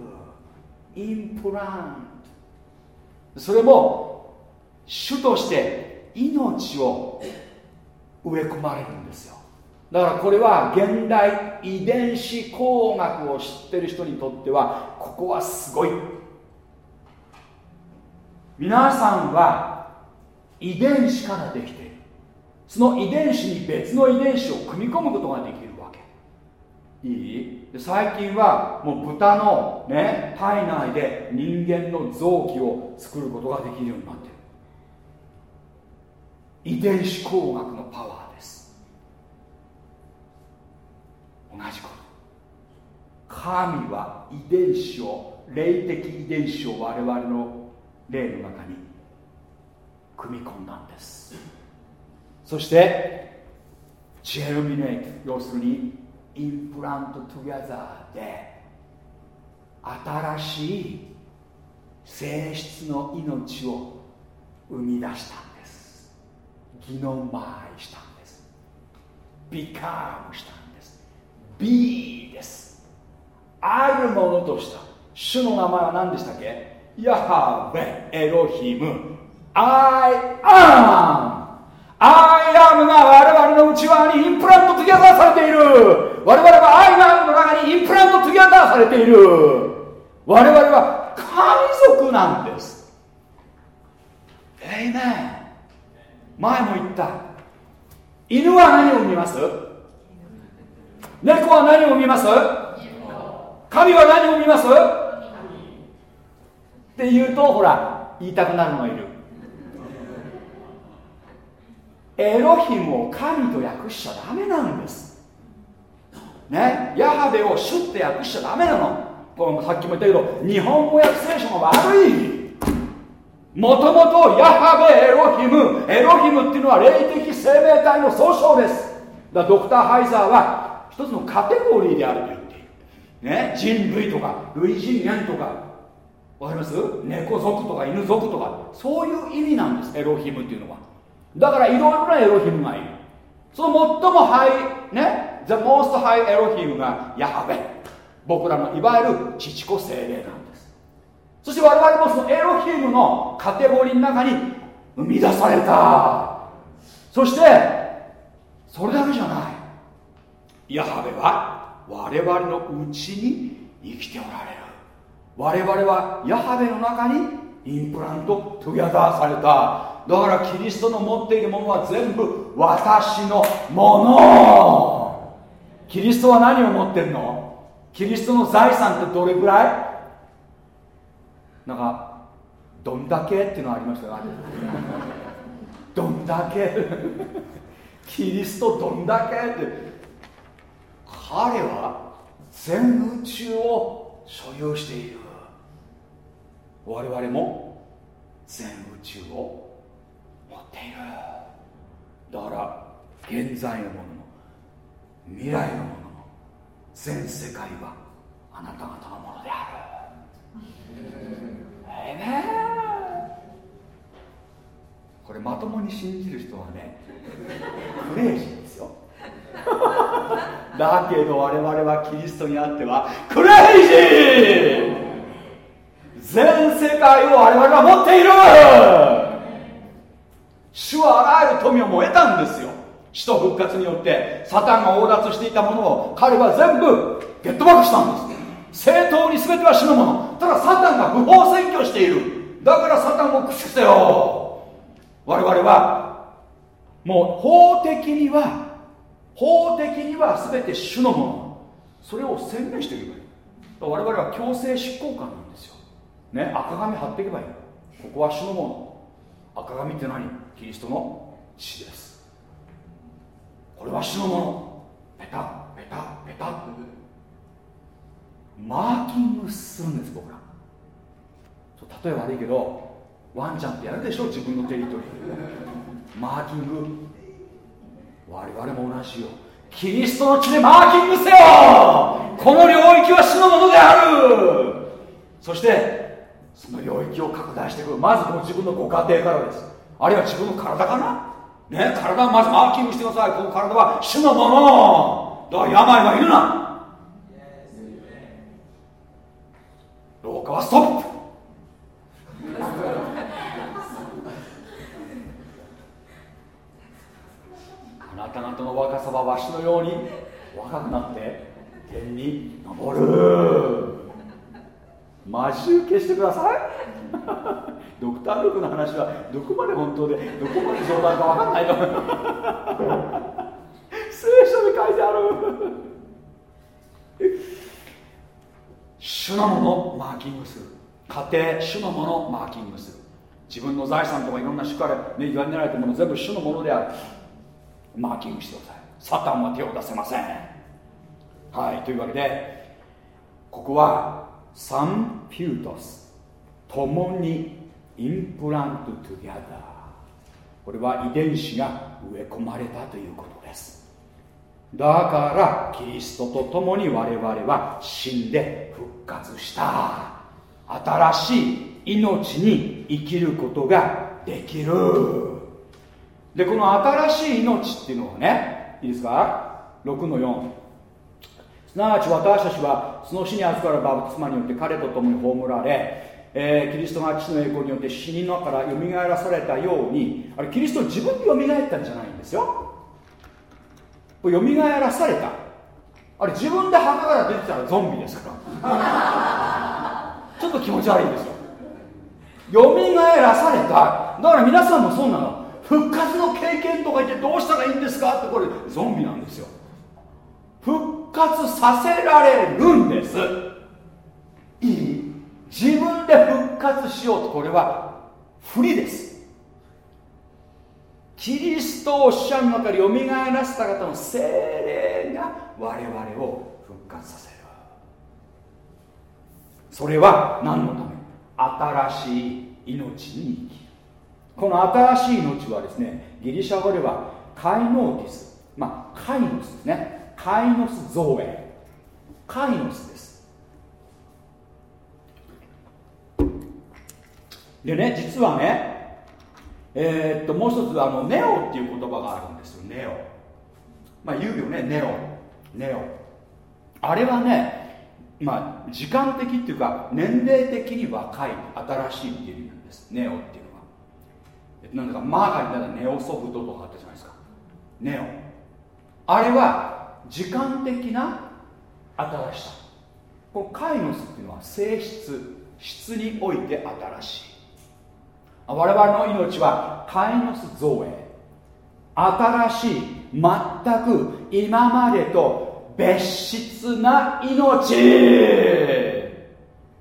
インプラント。それも主として命を植え込まれるんですよ。だからこれは現代遺伝子工学を知ってる人にとってはここはすごい。皆さんは遺伝子からできている。その遺伝子に別の遺伝子を組み込むことができるわけ。いい？最近はもう豚のね体内で人間の臓器を作ることができるようになってる。遺伝子工学のパワーです。同じこと。神は遺伝子を霊的遺伝子を我々の霊の中に組み込んだんです。そして germinate 要するに implant together で新しい性質の命を生み出した。ギノマイしたんです。 become したんです。 be です。あるものとした。主の名前は何でしたっけ？ヤハウェエロヒム。I am I am が我々の内側に implant together されている。我々は I am の中に implant together されている。我々は神族なんです。エイメン前も言った。犬は何を見ます？猫は何を見ます？神は何を見ます？って言うとほら言いたくなるのがいる。エロヒムを神と訳しちゃダメなんです。ね？ヤハベをシュッて訳しちゃダメなの。これさっきも言ったけど日本語訳聖書が悪いもともとヤハベエロヒム。エロヒムっていうのは霊的生命体の総称です。だドクター・ハイザーは一つのカテゴリーであると言っている、ね、人類とか類人猿とか。わかります？猫族とか犬族とか。そういう意味なんですエロヒムっていうのは。だからいろいろなエロヒムがいる。その最もハイね The most high エロヒムがヤハベ。僕らのいわゆる父子精霊なんです。そして我々もそのエロヒムのカテゴリーの中に生み出された。そしてそれだけじゃない。ヤハベは我々のうちに生きておられる。我々はヤハベの中にインプラントトゥギャダーされた。だからキリストの持っているものは全部私のもの。キリストは何を持ってるの？キリストの財産ってどれぐらい？なんかどんだけっていうのがありましたよ。どんだけ。キリストどんだけって。彼は全宇宙を所有している。我々も全宇宙を持っている。だから現在のものも未来のものも全世界はあなた方のものである。これまともに信じる人はねクレイジーですよ。だけど我々はキリストにあってはクレイジー！全世界を我々は持っている！主はあらゆる富をも得たんですよ。死と復活によってサタンが横断していたものを彼は全部ゲットバックしたんです。正当に全ては死のもの。ただサタンが不法占拠している。だからサタンを駆使せよ。我々はもう法的には法的には全て主のもの。それを宣言している我々は強制執行官なんですよ。ね赤紙貼っていけばいい。ここは主のもの。赤紙って何？キリストの血です。これは主のもの。ペタペタペタマーキングするんです僕ら。例え悪いけどワンちゃんってやるでしょ自分のテリトリー。マーキング。我々も同じよ。キリストの血でマーキングせよ。この領域は主のものである。そしてその領域を拡大していく。まずご自分のご家庭からです。あるいは自分の体かな。ね体をまずマーキングしてください。この体は主のもの。だから病はいるな。老化はストップ。あなた方の若さはわしのように若くなって天に昇る。魔獣消してください。ドクター・ルークの話はどこまで本当でどこまで冗談か分かんないと 聖書に書いてある。主のものをマーキングする。家庭主のものをマーキングする。自分の財産とかいろんな主からね言われたもの全部主のものである。マーキングしてください。サタンは手を出せません。はいというわけでここはサンフュートス。共に implant together。これは遺伝子が植え込まれたということです。だからキリストと共に我々は死んで復活した。新しい命に生きることができる。でこの新しい命っていうのはねいいですか？6の4すなわち私たちはその死に預かるバプテスマによって彼と共に葬られ、えー、キリストが父の栄光によって死人の中からよみがえらされたようにあれキリスト自分でよみがえったんじゃないんですよ。よみがえらされた。あれ自分で墓から出てたらゾンビですから。ちょっと気持ち悪いんですよ。よみがえらされた。だから皆さんもそうなの。復活の経験とか言ってどうしたらいいんですかってこれゾンビなんですよ。復活させられるんです。いい。自分で復活しようとこれは不利です。キリストを死者の中でよみがえらせた方の精霊が我々を復活させるそれは何のため新しい命に生きるこの新しい命はですねギリシャ語ではカイノーティスまあカイノスですねカイノス造営カイノスですでね実はねえー、っともう一つあのネオっていう言葉があるんですよ。ネオ。まあ言うよねネオ。ネオ。あれはねまあ時間的っていうか年齢的に若い新しいっていう意味なんです。ネオっていうのは。なんだかマーガリンならネオソフトとかあったじゃないですか。ネオ。あれは時間的な新しさ。このカイノスっていうのは性質質において新しい。我々の命はカイノス造営。新しい全く今までと別質な命。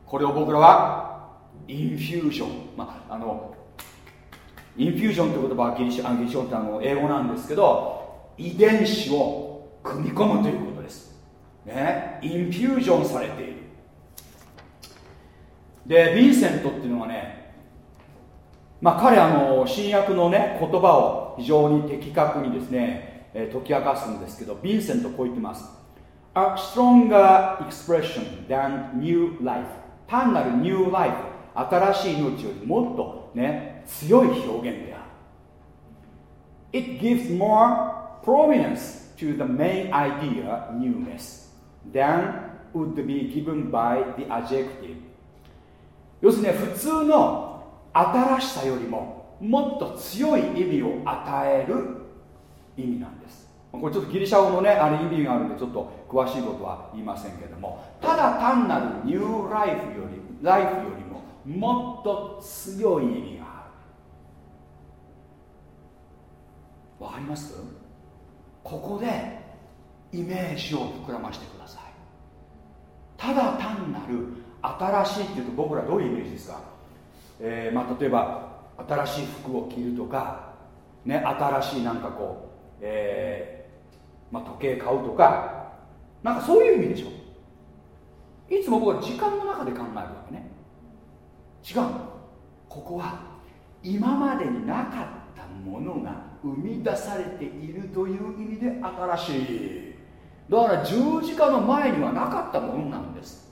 これを僕らはインフュージョン、まあ、あのインフュージョンという言葉はギリシャギリシャってあの英語なんですけど遺伝子を組み込むということです。ね。インフュージョンされている。でヴィンセントっていうのはねまあ彼あの新約のね言葉を非常に的確にですね、え解き明かすんですけどヴィンセントこう言ってます A stronger expression than new life 単なる new life 新しい命よりもっとね強い表現である It gives more prominence to the main idea newness than would be given by the adjective 要するに普通の新しさよりももっと強い意味を与える意味なんです。これちょっとギリシャ語のねあれ意味があるんでちょっと詳しいことは言いませんけどもただ単なるニューライフよりライフよりももっと強い意味がある。わかります？ここでイメージを膨らましてください。ただ単なる新しいっていうと僕らどういうイメージですか、えー、まあ、例えば新しい服を着るとか、ね、新しいなんかこう、えー、まあ、時計買うとかなんかそういう意味でしょ。いつも僕は時間の中で考えるわけね。違うここは今までになかったものが生み出されているという意味で新しい。だから十字架の前にはなかったものなんです。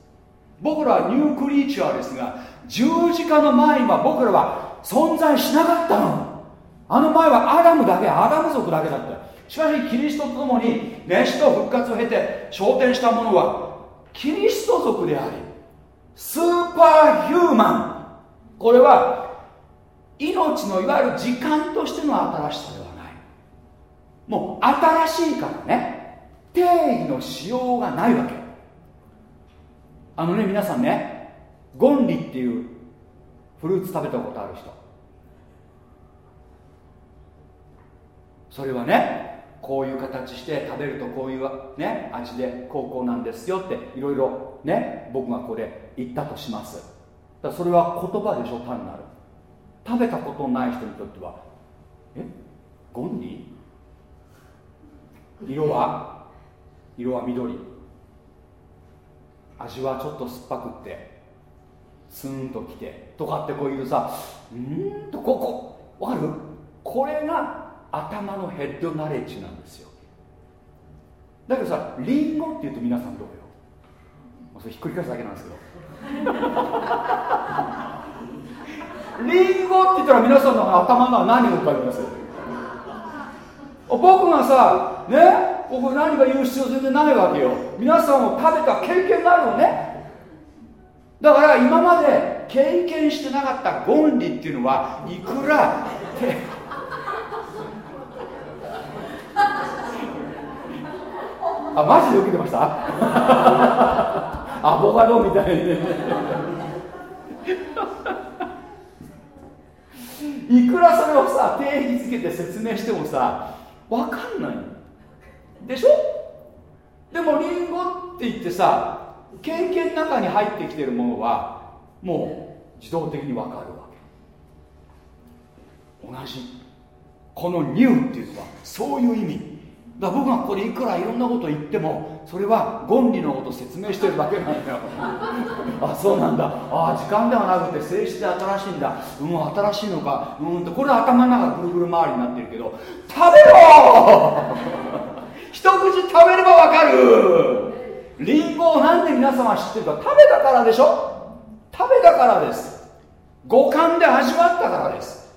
僕らはニュークリーチャーですが十字架の前には僕らは存在しなかったの。あの前はアダムだけアダム族だけだった。しかしキリストと共に熱死と復活を経て昇天したものはキリスト族でありスーパーヒューマン。これは命のいわゆる時間としての新しさではない。もう新しいからね。定義のしようがないわけ。あのね皆さんねゴンリっていうフルーツ食べたことある人。それはねこういう形して食べるとこういうね味で高校なんですよっていろいろね僕がこれ言ったとします。だそれは言葉でしょ単なる。食べたことない人にとってはえ？ゴンリ？色は？色は緑。味はちょっと酸っぱくって。ツーンときてとかってこういうさうんとここわかる？これが頭のヘッドナレッジなんですよ。だけどさリンゴっていうと皆さんどうよ？それひっくり返すだけなんですけど。リンゴって言ったら皆さんの頭の何が浮かびます僕がさね？僕何か言う必要全然ないわけよ。皆さんも食べた経験があるのね。だから今まで経験してなかったゴンリっていうのはいくら？あマジで受けてました？アボカドみたいに。いくらそれをさ定義づけて説明してもさ分かんない。でしょ？でもリンゴって言ってさ経験の中に入ってきてるものはもう自動的に分かるわけ。同じ。このニューっていうのはそういう意味。だから僕がここでいくらいろんなこと言ってもそれは論理のこと説明してるだけなんだよ。あそうなんだ。あ時間ではなくて性質で新しいんだ。うん新しいのか。うんとこれ頭の中ぐるぐる回りになってるけど食べろ！一口食べればわかる！リンゴをなんで皆様知ってるか食べたからでしょ？食べたからです。五感で味わったからです。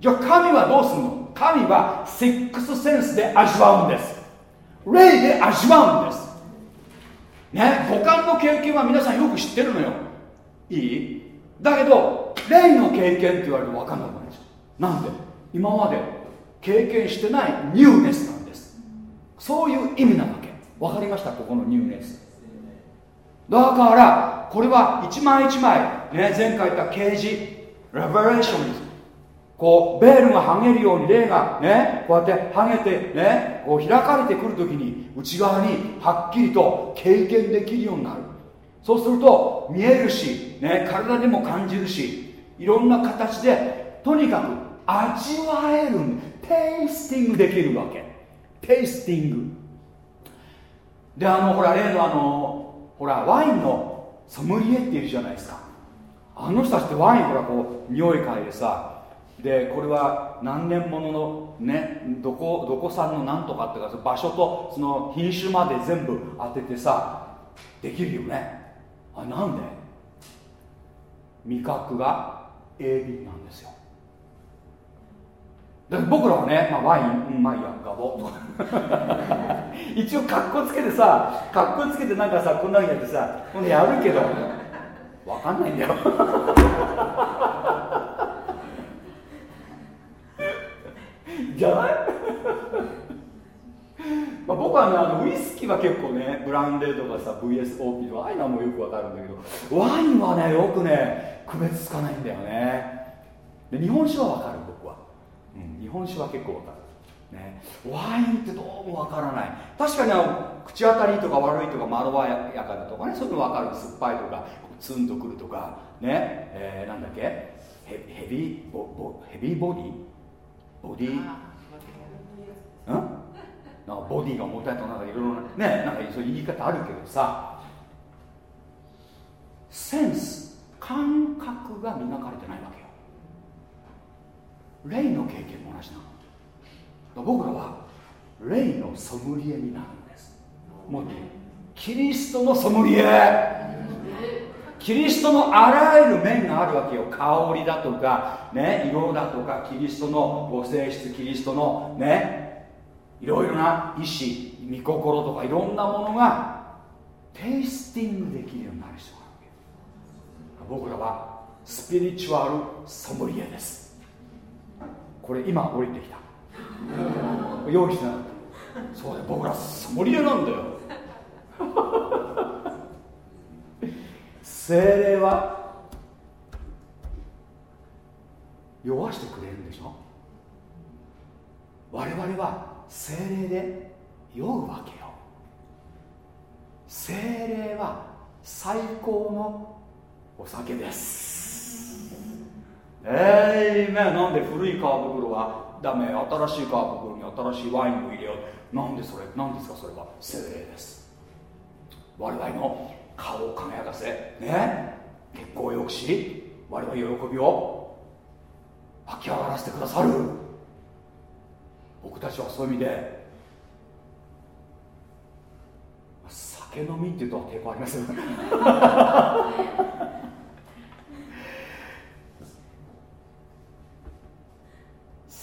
じゃあ神はどうするの？神はシックスセンスで味わうんです。霊で味わうんです。ね？五感の経験は皆さんよく知ってるのよ。いい？だけど霊の経験って言われると分かんなくなるですよなんで？今まで経験してないニューネスなんです。そういう意味なわけ。分かりましたここのニューネス。だからこれは一枚一枚、ね、前回言った啓示レベレーションですこうベールが剥げるように霊がねこうやって剥げてねこう開かれてくるときに内側にはっきりと経験できるようになる。そうすると見えるし、ね、体でも感じるしいろんな形でとにかく味わえるテイスティングできるわけ。テイスティング。であのほら例のあのほらワインのソムリエっているじゃないですか。あの人たちってワインほらこう匂い嗅いでさでこれは何年もののねどこどこ産のなんとかっていうか場所とその品種まで全部当ててさできるよね。あなんで？味覚が鋭敏なんですよ。だって僕らはね、まあ、ワインうまいやガボ。とか 一応かっこつけてさかっこつけてなんかさこんなふうにやってさこんやるけど わかんないんだよ。じゃない？まあ僕はねあのウイスキーは結構ねブランデーとかさ VSOP とかああいうのはもうよくわかるんだけどワインはねよくね区別つかないんだよね。で日本酒はわかる僕は、うん、日本酒は結構わかる、ね、ワインってどうもわからない。確かにあの口当たりとか悪いとかまろやかだとかねそういうのわかる。酸っぱいとかツンとくるとかね、えー、なんだっけ？ヘヘビーボボヘビーボディ？ボディ？ん？なんかボディが重たいとなんかいろいろねなんかそういう言い方あるけどさ。センス感覚が磨かれてないわけよ。霊の経験も同じなの僕らは霊のソムリエになるんです。もっとキリストのソムリエ。キリストのあらゆる面があるわけよ。香りだとか、ね、色だとかキリストのご性質キリストのねいろいろな意志御心とかいろんなものがテイスティングできるようになる人があるわけ僕らはスピリチュアルソムリエです。これ今降りてきた。用意してなそうだよ。僕らソムリエなんだよ。精霊は酔わしてくれるんでしょ？我々は精霊で酔うわけよ。精霊は最高のお酒です。ええー、なんで古い皮袋はダメ新しい皮袋に新しいワインを入れよう。なんでそれなんですかそれは。精霊です。我々の顔を輝かせ。ね？結婚をよくし我々の喜びを。湧き上がらせてくださる。僕たちはそういう意味で。酒飲みっていうと抵抗ありますよ。ね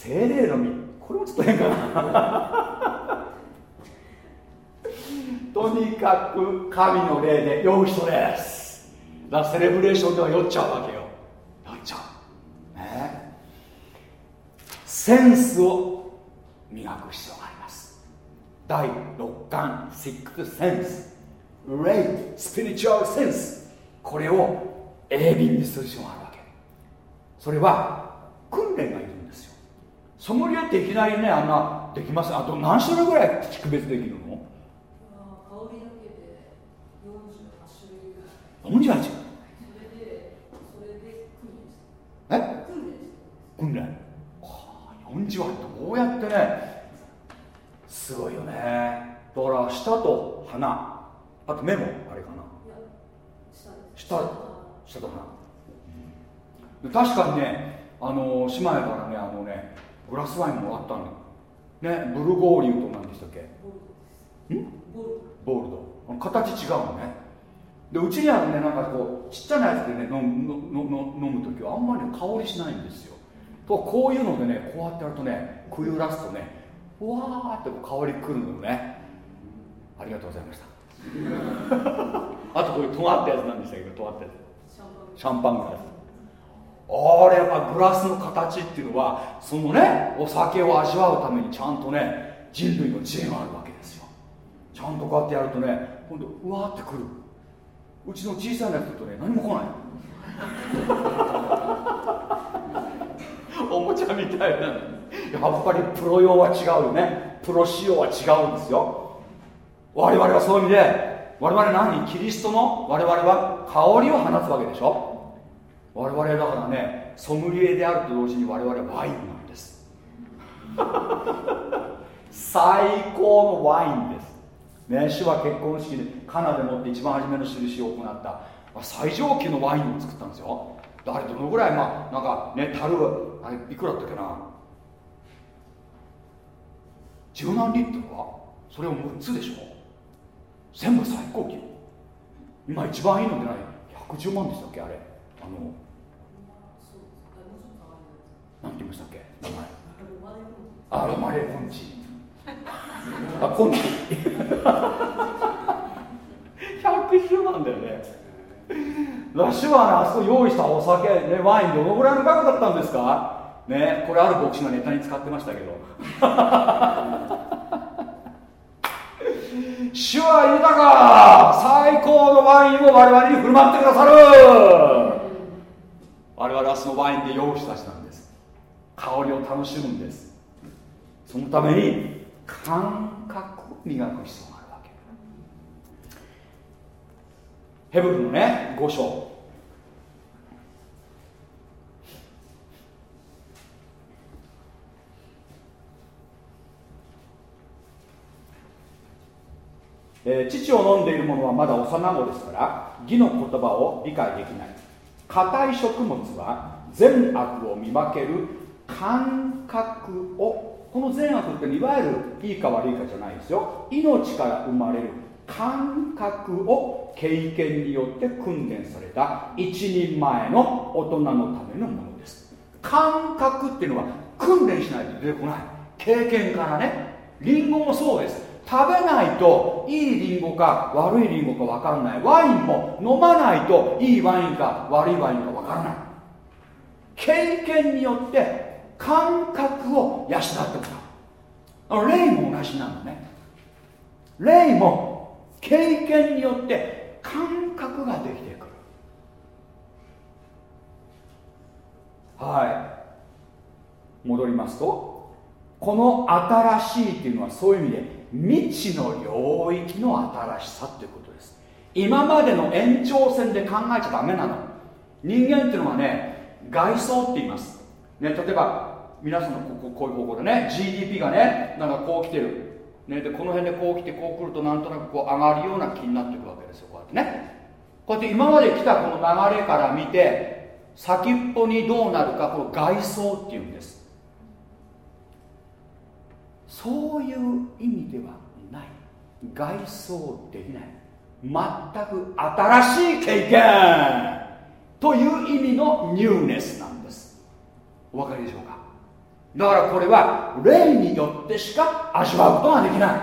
精霊飲みこれもちょっと変かな。とにかく神の霊で酔う人ですだからセレブレーションでは酔っちゃうわけよ。酔っちゃう。ね。センスを磨く必要があります。第六感シックスセンス。レイスピリチュアルセンスこれを鋭敏にする必要があるわけ。それは訓練がいるんですよソムリエっていきなりねあんなできます？あと何種類ぐらい区別できるの？48種え？訓練。48どうやってね？すごいよね。だから舌と鼻。あと目もあれかな？舌。舌。と鼻。確かにねあの姉妹からねあのねグラスワインもらったの。ねブルゴーリュと何でしたっけ？ん？ボールド形違うのね。でうちにはねなんかこうちっちゃなやつでね飲む飲む飲む時はあんまり、ね、香りしないんですよ。とこういうのでねこうやってやるとねくゆらすとねうわーって香りくるのね。ありがとうございました。あとこういう尖ったやつなんでしたけ？ど尖ったやつ。シャンパングラスあれやっぱグラスの形っていうのはそのねお酒を味わうためにちゃんとね人類の知恵があるわけですよ。ちゃんとこうやってやるとね今度うわってくる。うちの小さいやつとね何も来ないおもちゃみたいなやっぱりプロ用は違うよね。プロ仕様は違うんですよ。我々はそういう意味で我々何キリストの我々は香りを放つわけでしょ。我々だからねソムリエであると同時に我々はワインなんです。最高のワインです。ね主は結婚式でカナでもって一番初めの印を行った。最上級のワインを作ったんですよ。あれどのぐらいまあなんかね樽あれいくらだったっけな。十何リットルは？それを6つでしょ。全部最高級。今一番いいのって何？110万でしたっけあれ。あのなんて言いましたっけ？名前。あロマレコンチ。あコンチ。110万だよね。ラッシュはねあそこ用意したお酒、ね、ワインどのぐらいの額だったんですか？ねこれある牧師がネタに使ってましたけど。主は豊か。最高のワインを我々に振る舞ってくださる。我々はそのワインで用意したちなんです。香りを楽しむんです。そのために感覚を磨く必要があるわけ。ヘブルのね5章。えー、父を飲んでいる者はまだ幼子ですから義の言葉を理解できない。硬い食物は善悪を見分ける感覚をこの善悪っていわゆるいいか悪いかじゃないですよ。命から生まれる感覚を経験によって訓練された一人前の大人のためのものです。感覚っていうのは訓練しないと出てこない。経験からね。リンゴもそうです。食べないといいリンゴか悪いリンゴか分からない。ワインも飲まないといいワインか悪いワインか分からない。経験によって感覚を養ってもらう霊も同じなのね。霊も経験によって感覚ができてくる。はい。戻りますとこの新しいっていうのはそういう意味で未知の領域の新しさっていうことです。今までの延長線で考えちゃダメなの。人間っていうのはね外装って言います、ね、例えば皆さんのこここういう方向でね GDP がねなんかこう来てる、ね、でこの辺でこう来てこう来るとなんとなくこう上がるような気になっていくわけですよこうやってね。こうやって今まで来たこの流れから見て先っぽにどうなるかこの外装っていうんです。そういう意味ではない。外装できない。全く新しい経験。という意味のニューネスなんです。お分かりでしょうか？だからこれは霊によってしか味わうことができない。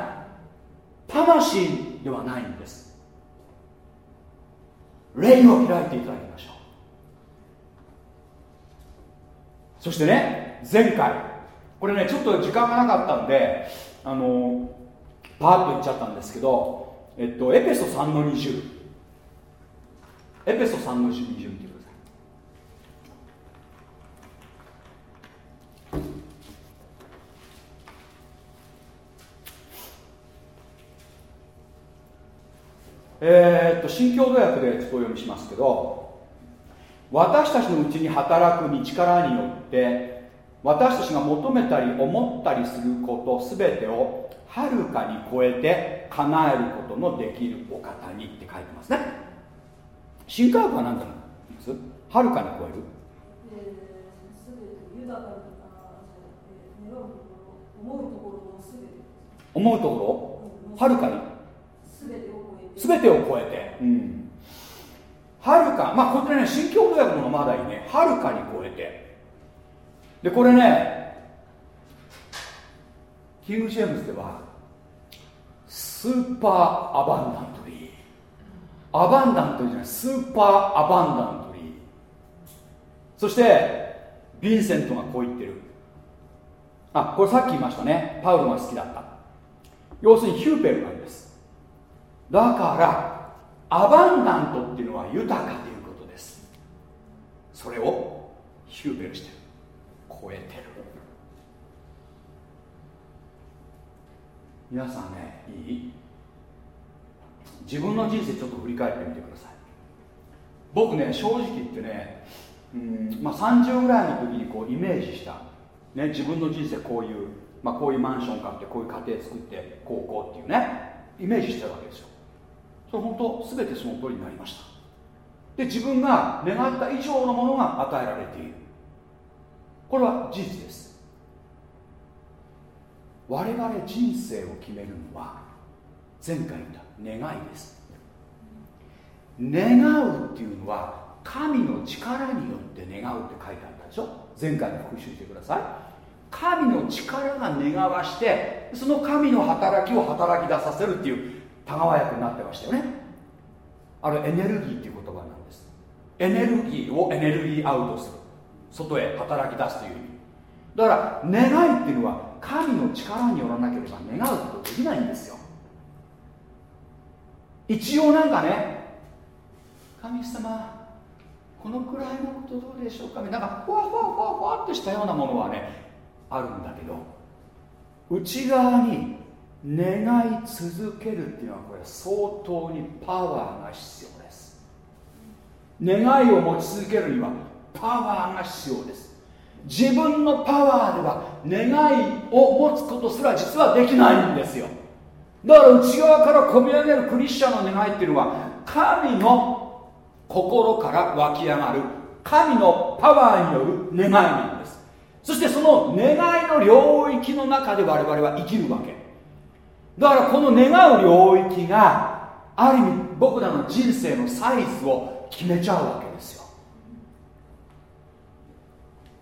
魂ではないんです。霊を開いていただきましょう。そしてね前回これねちょっと時間がなかったんであのパーッと言っちゃったんですけどえっとエペソ3の20エペソ3の20見てください。えー、っと新共同訳でちょっとお読みしますけど私たちのうちに働くに力によって私たちが求めたり思ったりすること全てをはるかに超えて叶えることのできるお方にって書いてますね。新科学は何だろう？はるかに超える、えー、思うところはるかに？全てを超えて、うん、はるかまあこれね新共同訳のまだいいね。はるかに超えてでこれねキング・ジェームズではスーパーアバンダントリー。アバンダントリーじゃないスーパーアバンダントリー。そしてヴィンセントがこう言ってる。あこれさっき言いましたね。パウロが好きだった。要するにヒューペルなんです。だからアバンダントっていうのは豊かということです。それをヒューペルしてる。超えてる。皆さんねいい？自分の人生ちょっと振り返ってみてください。僕ね正直言ってねうんまあ30ぐらいの時にこうイメージした。ね、自分の人生こういう、まあ、こういうマンション買ってこういう家庭作ってこうこうっていうねイメージしてるわけですよ。それ本当全てその通りになりました。で自分が願った以上のものが与えられている。これは事実です。我々人生を決めるのは前回言った願いです。願うっていうのは神の力によって願うって書いてあったでしょ？前回の復習してください。神の力が願わしてその神の働きを働き出させるっていう田川役になってましたよね。あれエネルギーっていう言葉なんです。エネルギーをエネルギーアウトする。外へ働き出すという意味。だから願いっていうのは神の力によらなければ願うことできないんですよ。一応なんかね神様このくらいのことどうでしょうかなんかふわふわふわふわっとしたようなものはねあるんだけど内側に願い続けるっていうのはこれ相当にパワーが必要です。願いを持ち続けるにはパワーが必要です。自分のパワーでは願いを持つことすら実はできないんですよ。だから内側から込み上げるクリスチャンの願いっていうのは神の心から湧き上がる神のパワーによる願いなんです。そしてその願いの領域の中で我々は生きるわけ。だからこの願う領域がある意味僕らの人生のサイズを決めちゃうわけ。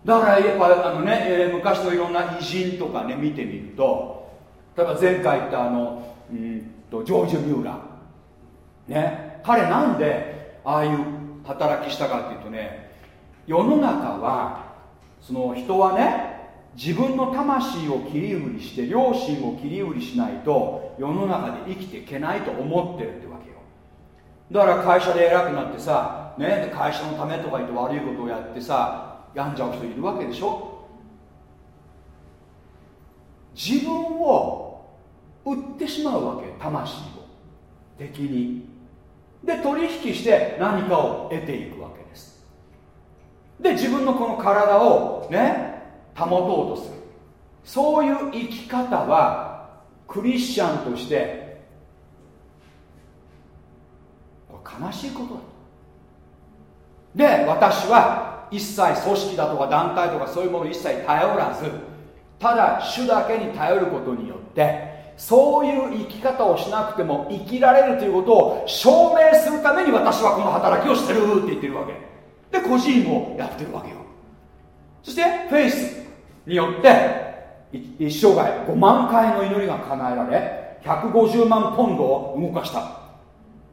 だからやっぱあのね、えー、昔のいろんな偉人とかね見てみると例えば前回言ったあのうんとジョージ・ミューラー。ね。彼なんでああいう働きしたかっていうとね世の中はその人はね自分の魂を切り売りして良心を切り売りしないと世の中で生きていけないと思ってるってわけよ。だから会社で偉くなってさ、ね、会社のためとか言って悪いことをやってさ病んじゃう人いるわけでしょ？自分を売ってしまうわけ魂を。敵に。で取引して何かを得ていくわけです。で自分のこの体をね保とうとする。そういう生き方はクリスチャンとしてこれ悲しいことだで私は一切組織だとか団体とかそういうもの一切頼らずただ主だけに頼ることによってそういう生き方をしなくても生きられるということを証明するために私はこの働きをしてるって言ってるわけ。で個人をやってるわけよ。そしてフェイスによって一生涯5万回の祈りが叶えられ150万ポンドを動かした。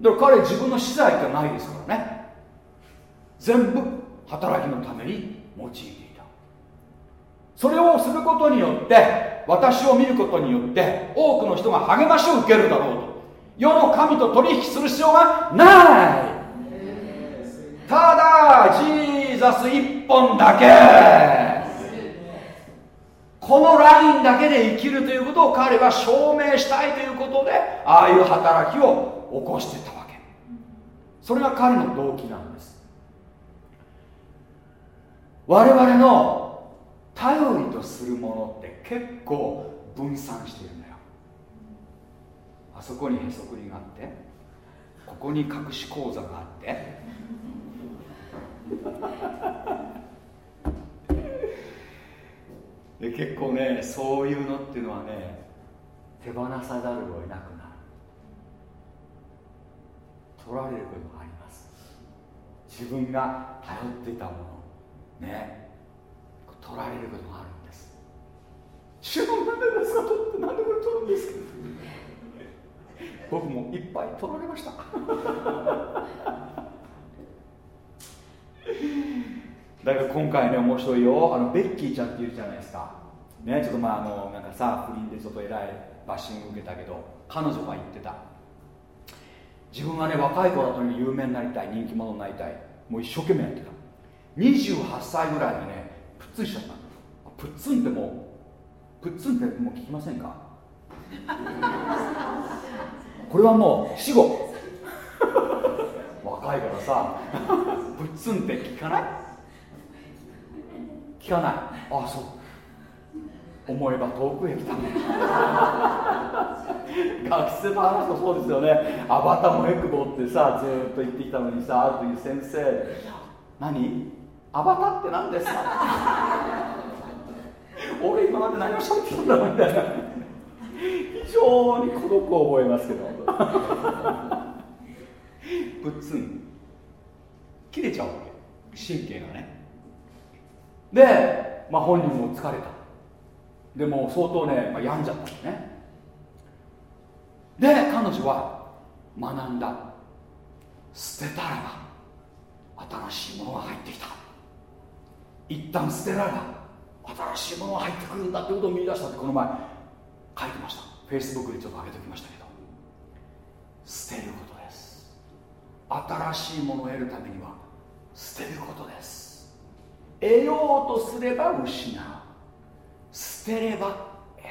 だから彼自分の資材ってないですからね。全部働きのために用いていた。それをすることによって私を見ることによって多くの人が励ましを受けるだろうと。世の神と取引する必要がない。ただジーザス一本だけ。このラインだけで生きるということを彼は証明したいということでああいう働きを起こしてたわけ。それが彼の動機なんです。我々の頼りとするものって結構分散してるんだよ。あそこにへそくりがあってここに隠し口座があって。で結構ねそういうのっていうのはね手放さざるを得なくなる。取られることもあります。自分が頼っていたもの。ね取られることがあるんです。主の何でですか？取って何でこれ取るんですか？僕もいっぱい取られました。だから今回ね面白いよ。あのベッキーちゃんっているじゃないですか。ねちょっとまああのなんかさ不倫でちょっと偉いバッシング受けたけど彼女が言ってた。自分はね若い頃とに有名になりたい。人気者になりたい。もう一生懸命やってた28歳ぐらいでねプッツンしちゃった。プッツンってもうプッツンってもう聞きませんか？これはもう死後。若いからさプッツンって聞かない？聞かない。ああそう。思えば遠くへ来た。学生の話もそうですよね。アバタもエクボってさずっと言ってきたのにさある時先生何？アバタって何ですか？俺今まで何をしゃべってたんだろうみたいな非常に孤独を覚えますけど。プッツン切れちゃうわけ。神経がね。で、まあ、本人も疲れた。でも相当ね、まあ、病んじゃったんね。で彼女は学んだ。捨てたらば新しいものが入ってきた一旦捨てられば新しいものが入ってくるんだってことを見出したってこの前書いてました。フェイスブックでちょっと上げておきましたけど。捨てることです。新しいものを得るためには捨てることです。得ようとすれば失う。捨てれば得る。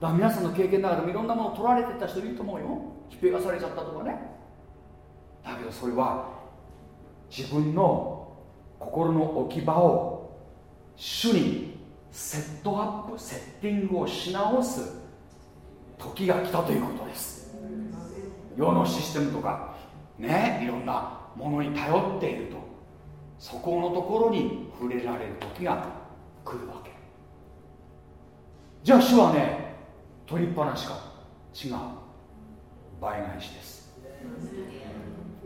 だから皆さんの経験の中でもいろんなものを取られてた人いると思うよ。ひっぺがされちゃったとかね。だけどそれは自分の心の置き場を主にセットアップセッティングをし直す時が来たということです。世のシステムとかねいろんなものに頼っているとそこのところに触れられる時が来るわけ。じゃあ主はね取りっぱなしか。違う。倍返しです。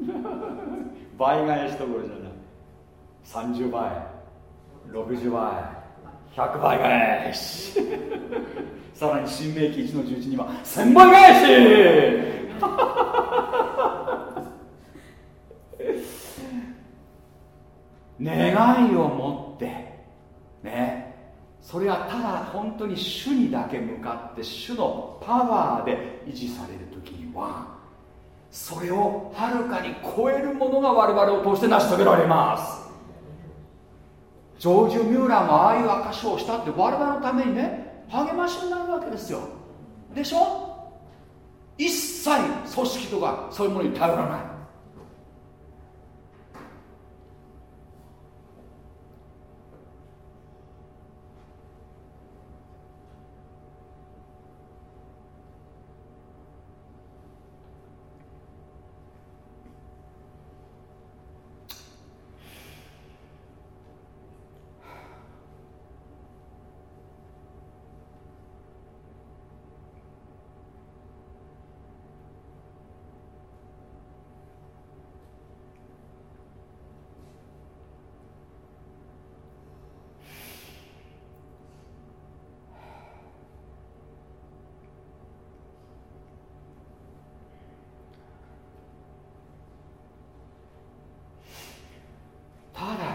倍返しどころじゃない30倍60倍100倍返し。さらに新明記1の11には1000倍返し。願いを持ってねそれはただ本当に主にだけ向かって主のパワーで維持される時にはそれをはるかに超えるものが我々を通して成し遂げられます。ジョージ・ミューラーもああいう証しをしたって我々のためにね励ましになるわけですよ。でしょ？一切組織とかそういうものに頼らない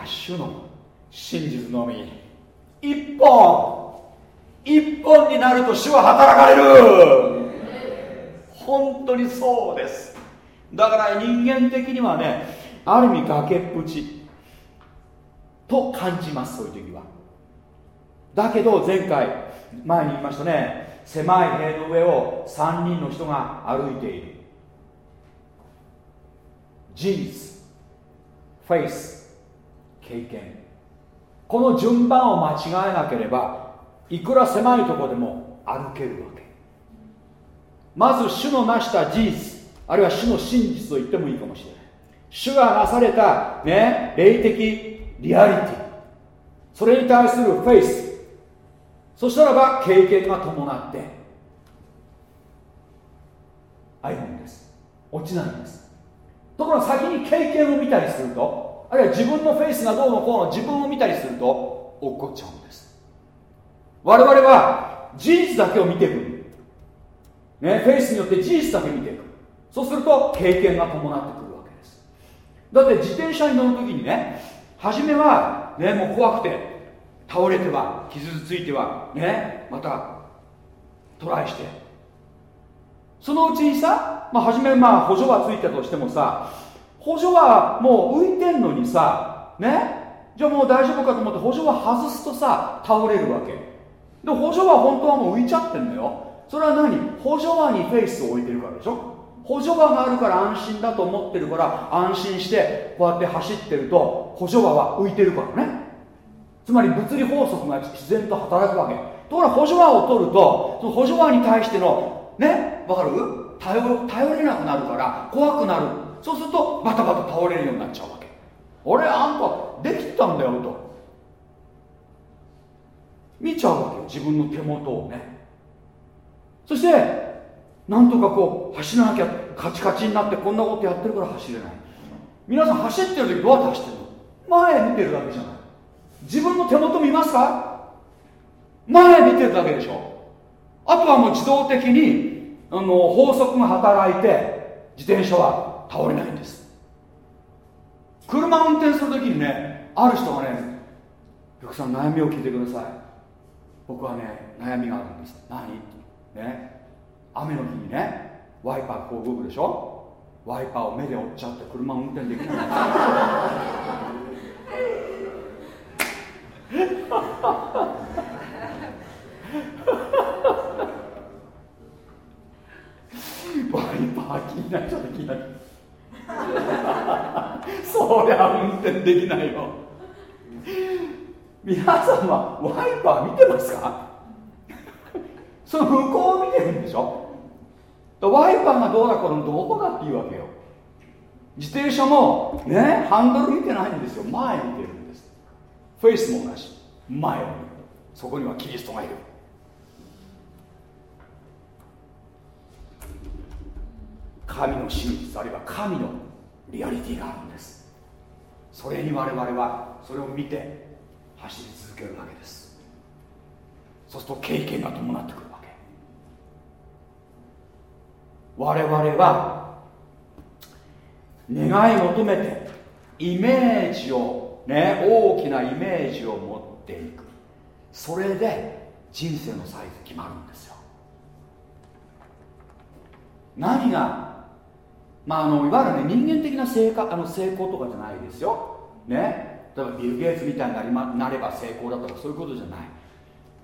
主の真実のみ一本一本になると主は働かれる本当にそうですだから人間的にはねある意味崖っぷちと感じますそういう時はだけど前回前に言いましたね狭い塀の上を3人の人が歩いている事実フェイス経験この順番を間違えなければいくら狭いとこでも歩けるわけ。まず主の成した事実あるいは主の真実と言ってもいいかもしれない。主がなされた、ね、霊的リアリティ。それに対するフェイス。そしたらば経験が伴って歩むんです。落ちないんです。ところが先に経験を見たりするとあるいは自分のフェイスがどうのこうの自分を見たりすると落っこっちゃうんです。我々は事実だけを見ていく、ね、フェイスによって事実だけ見ていくそうすると経験が伴ってくるわけです。だって自転車に乗るときにね初めはねもう怖くて倒れては傷ついてはねまたトライして。そのうちにさ、まあ、初めまあ補助はついたとしてもさ補助はもう浮いてんのにさねじゃあもう大丈夫かと思って補助は外すとさ倒れるわけ。で補助は本当はもう浮いちゃってんのよ。それは何？補助輪にフェイスを置いてるからでしょ。補助輪があるから安心だと思ってるから安心してこうやって走ってると補助輪は浮いてるからね。つまり物理法則が自然と働くわけ。ところが補助輪を取るとその補助輪に対してのね？わかる？頼頼れなくなるから怖くなる。そうするとバタバタ倒れるようになっちゃうわけ。俺あんたできたんだよと。見ちゃうわけよ自分の手元をね。そしてなんとかこう走らなきゃカチカチになってこんなことやってるから走れない。皆さん走ってる時どうやって走ってるの？前見てるだけじゃない。自分の手元見ますか？前見てるだけでしょ。あとはもう自動的にあの法則が働いて自転車は倒れないんです。車運転するときにねある人がね「よくさん悩みを聞いてください。僕はね悩みがあるんです。何？ね。雨の日にねワイパーこう動くでしょ？ワイパーを目で追っちゃって車運転できない。ワイパー気になっちゃって気になっちゃってそりゃ運転できないよ。皆さんはワイパー見てますか？その向こうを見てるんでしょ？ワイパーがどうだこのどこだっていうわけよ。自転車もねハンドル見てないんですよ。前見てるんです。フェイスも同じ。前を見る。そこにはキリストがいる。神の真実あるいは神のリアリティがあるんです。それに我々はそれを見て走り続けるわけです。そうすると経験が伴ってくるわけ。我々は願い求めてイメージをね大きなイメージを持っていく。それで人生のサイズ決まるんですよ。何がまあ、あのいわゆるね人間的な成果あの成功とかじゃないですよ。ね。例えばビル・ゲイツみたいになり、ま、なれば成功だとかそういうことじゃない。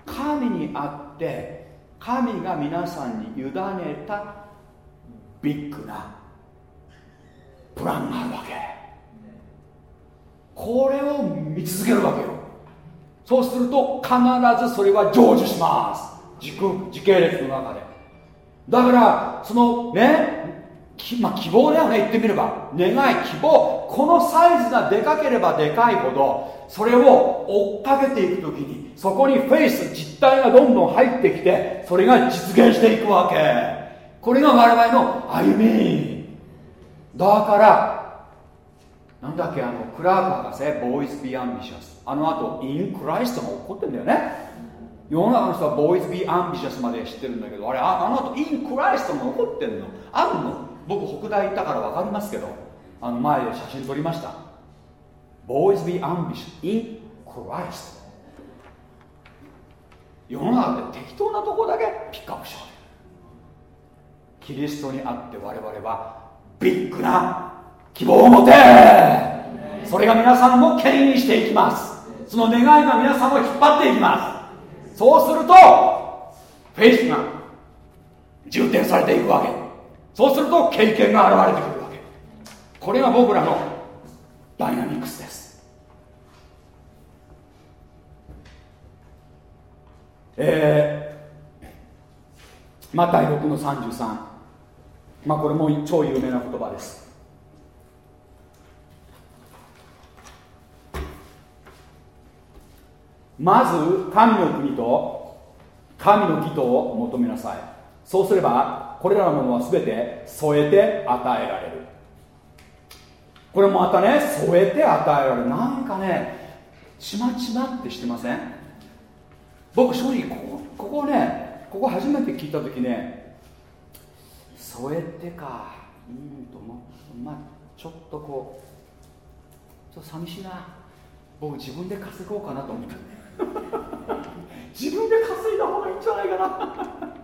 神にあって神が皆さんに委ねたビッグなプランがあるわけ。これを見続けるわけよ。そうすると必ずそれは成就します。時時系列の中で。だからそのねまあ、希望だよね。言ってみれば。願い希望。このサイズがでかければでかいほどそれを追っかけていく時にそこにフェイス実体がどんどん入ってきてそれが実現していくわけ。これが我々の歩み。だからなんだっけあのクラーク博士 Boys be ambitious あの後 in Christ が起こってんだよね。世の中の人は Boys be ambitious まで知ってるんだけどあれあの後 in Christ が起こってんの？あるの？僕北大行ったから分かりますけどあの前で写真撮りました。Boys be ambitious in Christ 世の中で適当なところだけピックアップしよう。キリストにあって我々はビッグな希望を持て。それが皆さんも牽引していきます。その願いが皆さんを引っ張っていきます。そうするとフェイスが充填されていくわけ。そうすると経験が現れてくるわけ。これが僕らのダイナミクスです。えー、マタイ6の33まあこれも超有名な言葉です。まず神の国と神の義とを求めなさい。そうすればこれらのものは全て添えて与えられる。これもまたね添えて与えられる。なんかねちまちまってしてません？僕正直ここここねここ初めて聞いた時ね添えてかうんとまあちょっとこうちょっと寂しいな。僕自分で稼ごうかなと思って 自分で稼いだ方がいいんじゃないかな。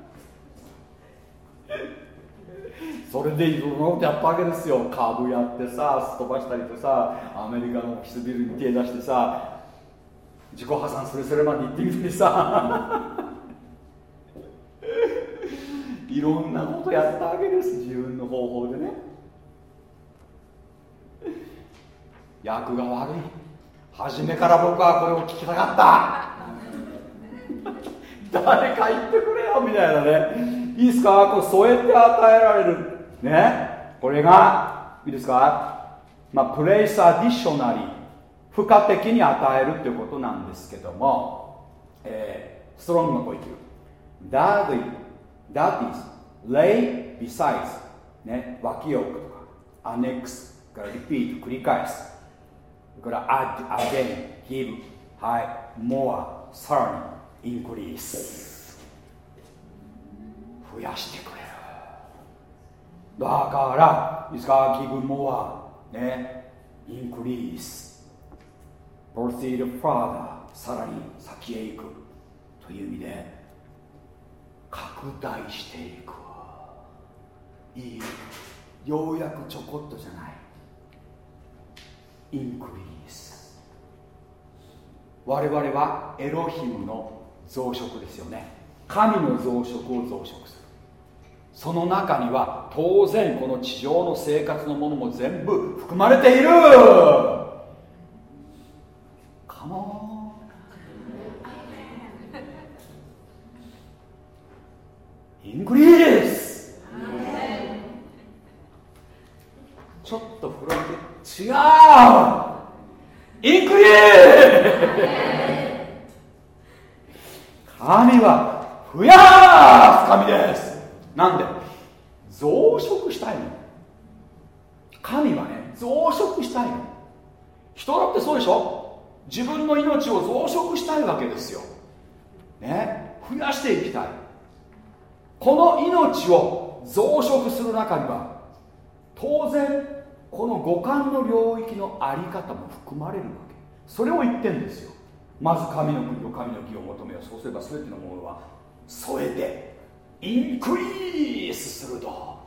それでいろんなことやったわけですよ。株やってさすっ飛ばしたりとさアメリカのオフィスビルに手出してさ自己破産するするまで行ってみたりさ。いろんなことやったわけです。自分の方法でね。役が悪い。初めから僕はこれを聞きたかった。誰か言ってくれよみたいなね。いいですか？これ添えて与えられる。ね？これがいいですか？まあプレイスアディショナリー。付加的に与えるっていうことなんですけども、えー、ストロングのこう言ってる that, that is lay besides ね？脇置くとか。annex から repeat 繰り返す。これから add again give はい。more さらに。increase 増やしてくれるだからいい。ですか give more ね increase proceed further さらに先へ行く。という意味で拡大していく。いい。ようやくちょこっとじゃない。インクリース。我々はエロヒムの増殖ですよね。神の増殖を増殖する。その中には当然この地上の生活のものも全部含まれている。カモンインクリースちょっとフロント違う。インクリー神は増やす神です。なんで？増殖したいの。神はね増殖したいの。人だってそうでしょ？自分の命を増殖したいわけですよ。ね？増やしていきたい。この命を増殖する中には当然この五感の領域の在り方も含まれるわけ。それを言ってんですよ。まず神の国と神の義を求めよう。そうすれば全てのものは添えて。インクリースすると。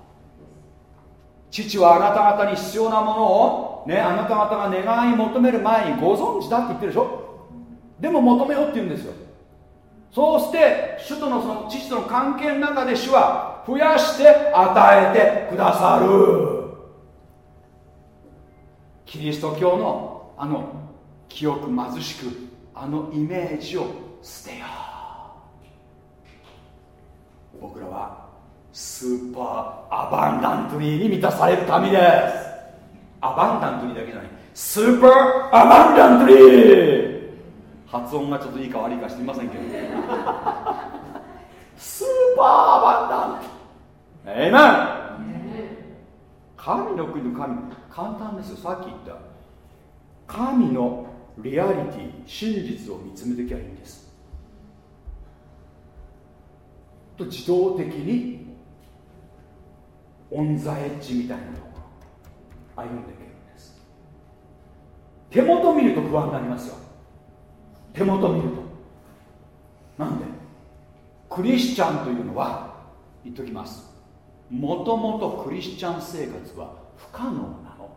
父はあなた方に必要なものをねあなた方が願い求める前にご存知だって言ってるでしょ？でも求めようって言うんですよ。そうして主とのその父との関係の中で主は増やして与えてくださる。キリスト教のあの記憶貧しくあのイメージを捨てよう。僕らはスーパーアバンダントリーに満たされる神です。アバンダントリーだけじゃない。スーパーアバンダントリー。発音がちょっといいか悪いか知りませんけど。スーパーアバンダントええな神の国の神。簡単ですよ。さっき言った。神のリアリティ真実を見つめてきゃいいんです。と自動的にオン・ザ・エッジみたいなところ歩んでいけるんです。手元見ると不安になりますよ。手元見ると。なんでクリスチャンというのは言っときます。もともとクリスチャン生活は不可能なの。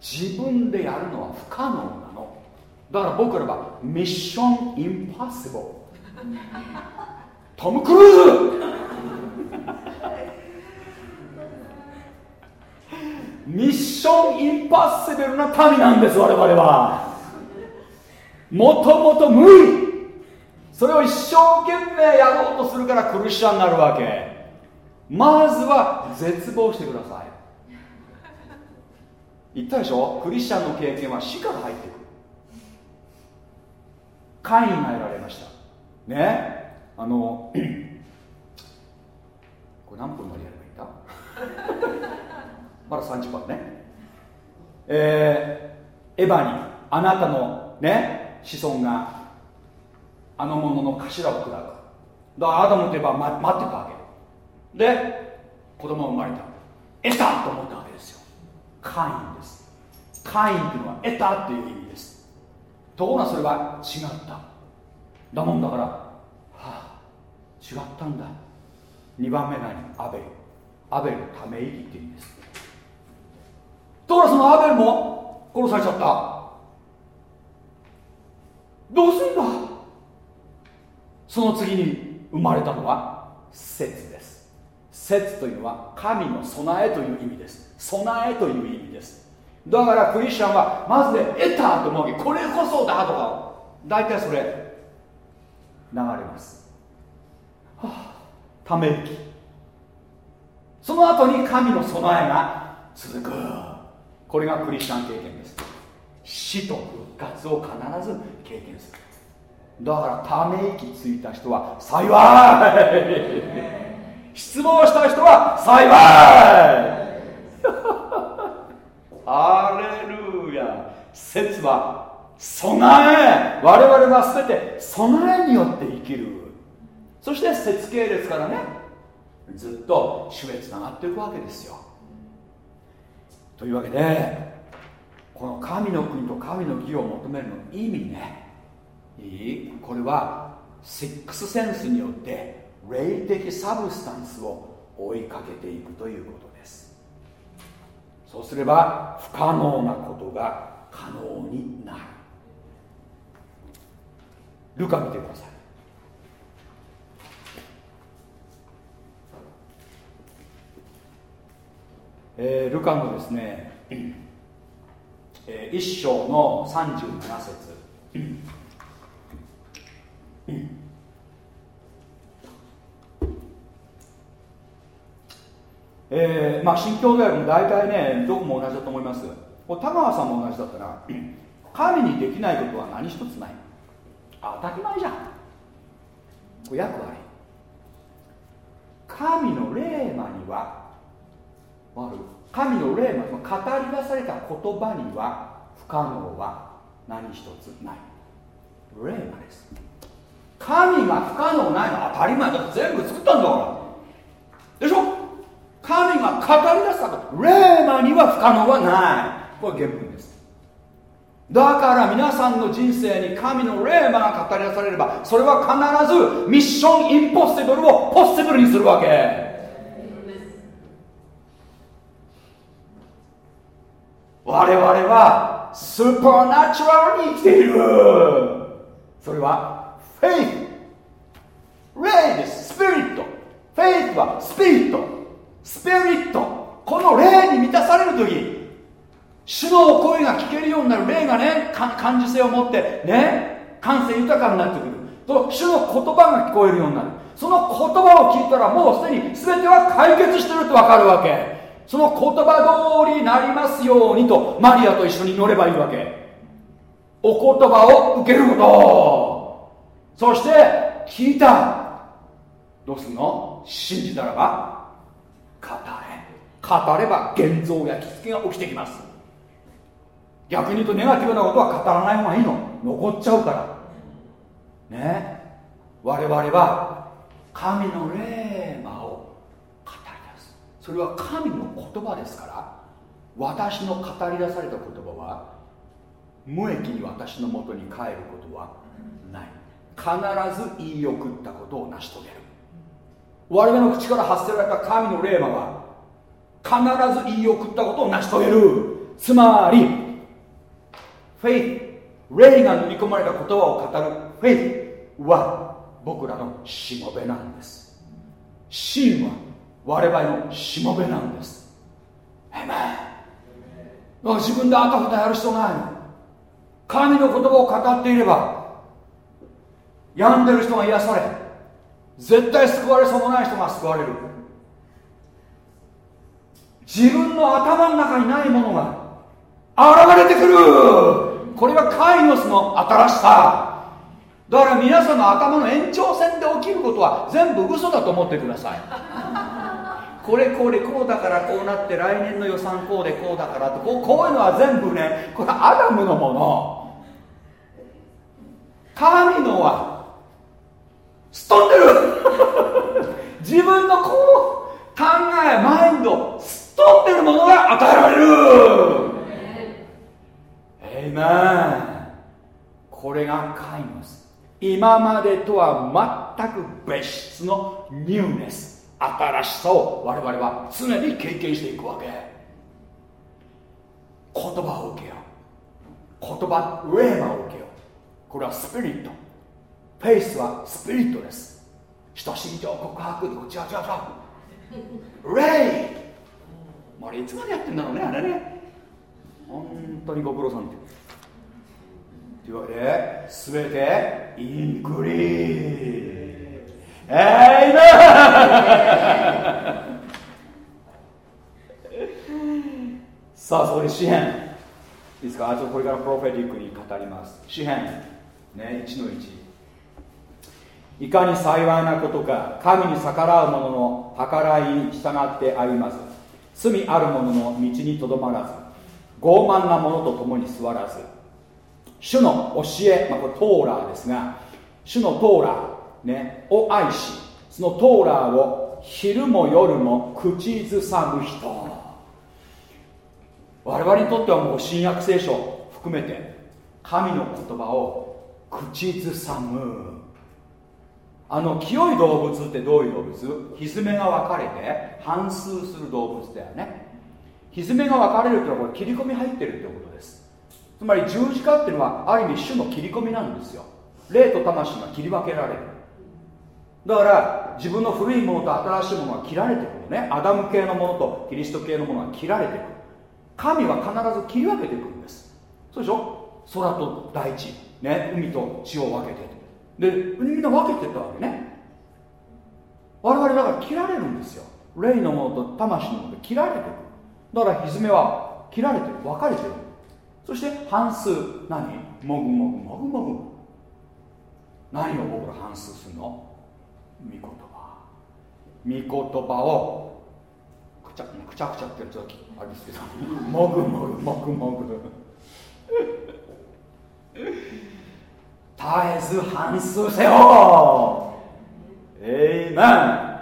自分でやるのは不可能なの。だから僕らはミッションインパッシブル。トム・クルーズ！ミッションインパッシブルな民なんです我々は。もともと無理それを一生懸命やろうとするからクリスチャンになるわけ。まずは絶望してください。言ったでしょ？クリスチャンの経験は死から入ってくる。カインが得られました。ね？あの これ何分までやればいいんだ まだ30分ね。えー、エヴァにあなたのね子孫があの者の頭を砕く。だからアダムといえば、ま、待ってたわけ。で子供が生まれた。得たと思ったわけですよ。カインです。カインっていうのは得たっていう意味です。ところがそれは違った。だもんだから違ったんだ。2番目何アベル。アベルのため息っていう意味です。ところがそのアベルも殺されちゃった。どうすんだ。その次に生まれたのは節です。節というのは神の備えという意味です。備えという意味です。だからクリスチャンはまずで得たと思うわけ。これこそだとか。大体それ流れます。ため息。その後に神の備えが続く。これがクリスチャン経験です。死と復活を必ず経験する。だからため息ついた人は幸い。失望した人は幸い。アレルヤ説は備え。我々は全て備えによって生きるそして節系列からねずっと主へつながっていくわけですよ。というわけでこの神の国と神の義を求めるの意味ねいいこれはシックスセンスによって霊的サブスタンスを追いかけていくということです。そうすれば不可能なことが可能になる。ルカ見てください。えー、ルカのですね、えー、一章の37節。えー、まあ新教大学も大体ねどこも同じだと思います。田川さんも同じだったら神にできないことは何一つない。当たり前じゃん。これ役割。神の霊魔には神の霊魔語り出された言葉には不可能は何一つない。霊魔です。神が不可能ないのは当たり前だ。って全部作ったんだから。でしょ？神が語り出したこと。霊魔には不可能はない。これ原文です。だから皆さんの人生に神の霊魔が語り出されればそれは必ずミッションインポッシブルをポッシブルにするわけ。我々はスーパーナチュラルに生きている。それはフェイス霊ですスピリットフェイスはスピリット。スピリット。この霊に満たされる時。主の声が聞けるようになる霊がね感受性を持ってね感性豊かになってくると主の言葉が聞こえるようになる。その言葉を聞いたらもうすでに全ては解決してるって分かるわけ。その言葉通りになりますようにとマリアと一緒に乗ればいいわけ。お言葉を受けること。そして聞いた。どうすんの？信じたらば語れ。語れば現像や着付けが起きてきます。逆に言うとネガティブなことは語らない方がいいの。残っちゃうから。ね。我々は神の霊魔をそれは神の言葉ですから私の語り出された言葉は無益に私のもとに帰ることはない。必ず言い送ったことを成し遂げる。我々の口から発せられた神の霊魔は必ず言い送ったことを成し遂げる。つまりフェイス霊が塗り込まれた言葉を語る。フェイスは僕らのしもべなんです。真は我々のしもべなんです。えめ自分であたふたやる必要ない。の神の言葉を語っていれば病んでる人が癒され絶対救われそうもない人が救われる。自分の頭の中にないものが現れてくる。これがカイノスの新しさ。だから皆さんの頭の延長線で起きることは全部嘘だと思ってください。これこれこうだからこうなって来年の予算こうでこうだからとこうこういうのは全部ねこれアダムのもの。神のはすっ飛んでる。自分のこう考えマインドすっ飛んでるものが与えられる。えいめんこれがカイノス。今までとは全く別質のニューネス。新しさを我々は常に経験していくわけ。言葉を受けよう。言葉ウェーマを受けよう。これはスピリット。フェイスはスピリットです。人心情告白でこっちは違う違う。レイあれいつまでやってんだろうねあれね。本当にご苦労さんって。というわけで全てインクリーえいさあそこで詩篇いいですか？あとこれからプロフェティックに語ります。詩篇ね1の1いかに幸いなことか神に逆らう者の計らいに従って歩まず罪ある者の道にとどまらず傲慢な者と共に座らず。主の教え、まあ、これトーラーですが主のトーラーね、を愛しそのトーラーを昼も夜も口ずさむ人。我々にとってはもう新約聖書含めて神の言葉を口ずさむ。あの清い動物ってどういう動物？ひずめが分かれて反数する動物だよね。ひずめが分かれるっていうのはこれ切り込み入ってるってことです。つまり十字架っていうのはある意味種の切り込みなんですよ。霊と魂が切り分けられる。だから自分の古いものと新しいものが切られてくるね。アダム系のものとキリスト系のものが切られてくる。神は必ず切り分けていくんです。そうでしょ？空と大地、ね、海と地を分けてでみんな分けてったわけね。我々だから切られるんですよ。霊のものと魂のもので切られてくる。だからひずめは切られてる。分かれてる。そして半数。何？もぐもぐ。もぐもぐ。何を僕ら反数するの？言葉。御言葉をくちゃくちゃくちゃってちょっとあれですけど。もぐもぐもぐもぐ。絶えず反数せよ。えいめん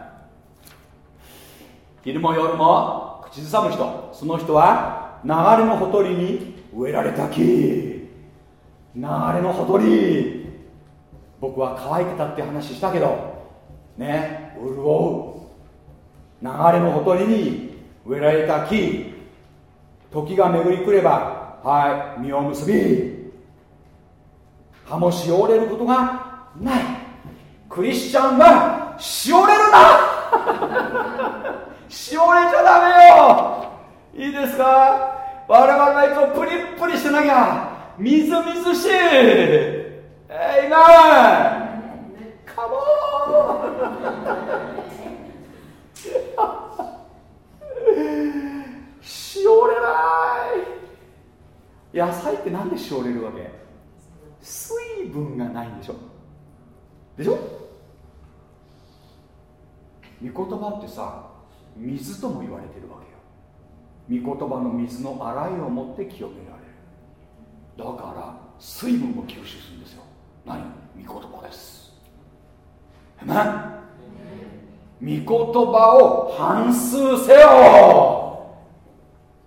昼も夜も口ずさむ人。その人は流れのほとりに植えられた木。流れのほとり。僕は乾いてたって話したけどね。潤う。流れのほとりに植えられた木。時が巡り来ればはい実を結び。葉もしおれることがない。クリスチャンはしおれるな。しおれちゃダメよ。いいですか？我々はいつもプリップリしてなきゃみずみずしい。えいなカモンしおれない。野菜ってなんでしおれるわけ？水分がないんでしょ？でしょ？御言葉ってさ水とも言われてるわけよ。御言葉の水の洗いを持って清められる。だから水分を吸収するんですよ。何？御言葉です。ね。御言葉を反数せよ。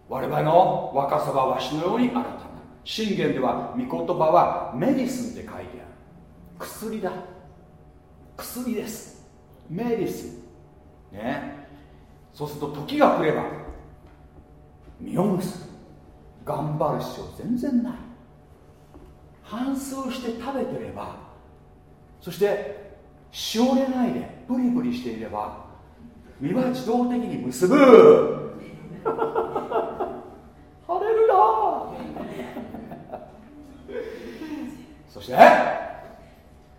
我々の若さはわしのように新たな。信玄では御言葉はメディスンって書いてある。薬だ。薬です。メディスン。ね。そうすると時が来れば実を結ぶ頑張る必要全然ない。反数して食べてればそしてしおれないでブリブリしていれば身は自動的に結ぶ。ハレルヤそして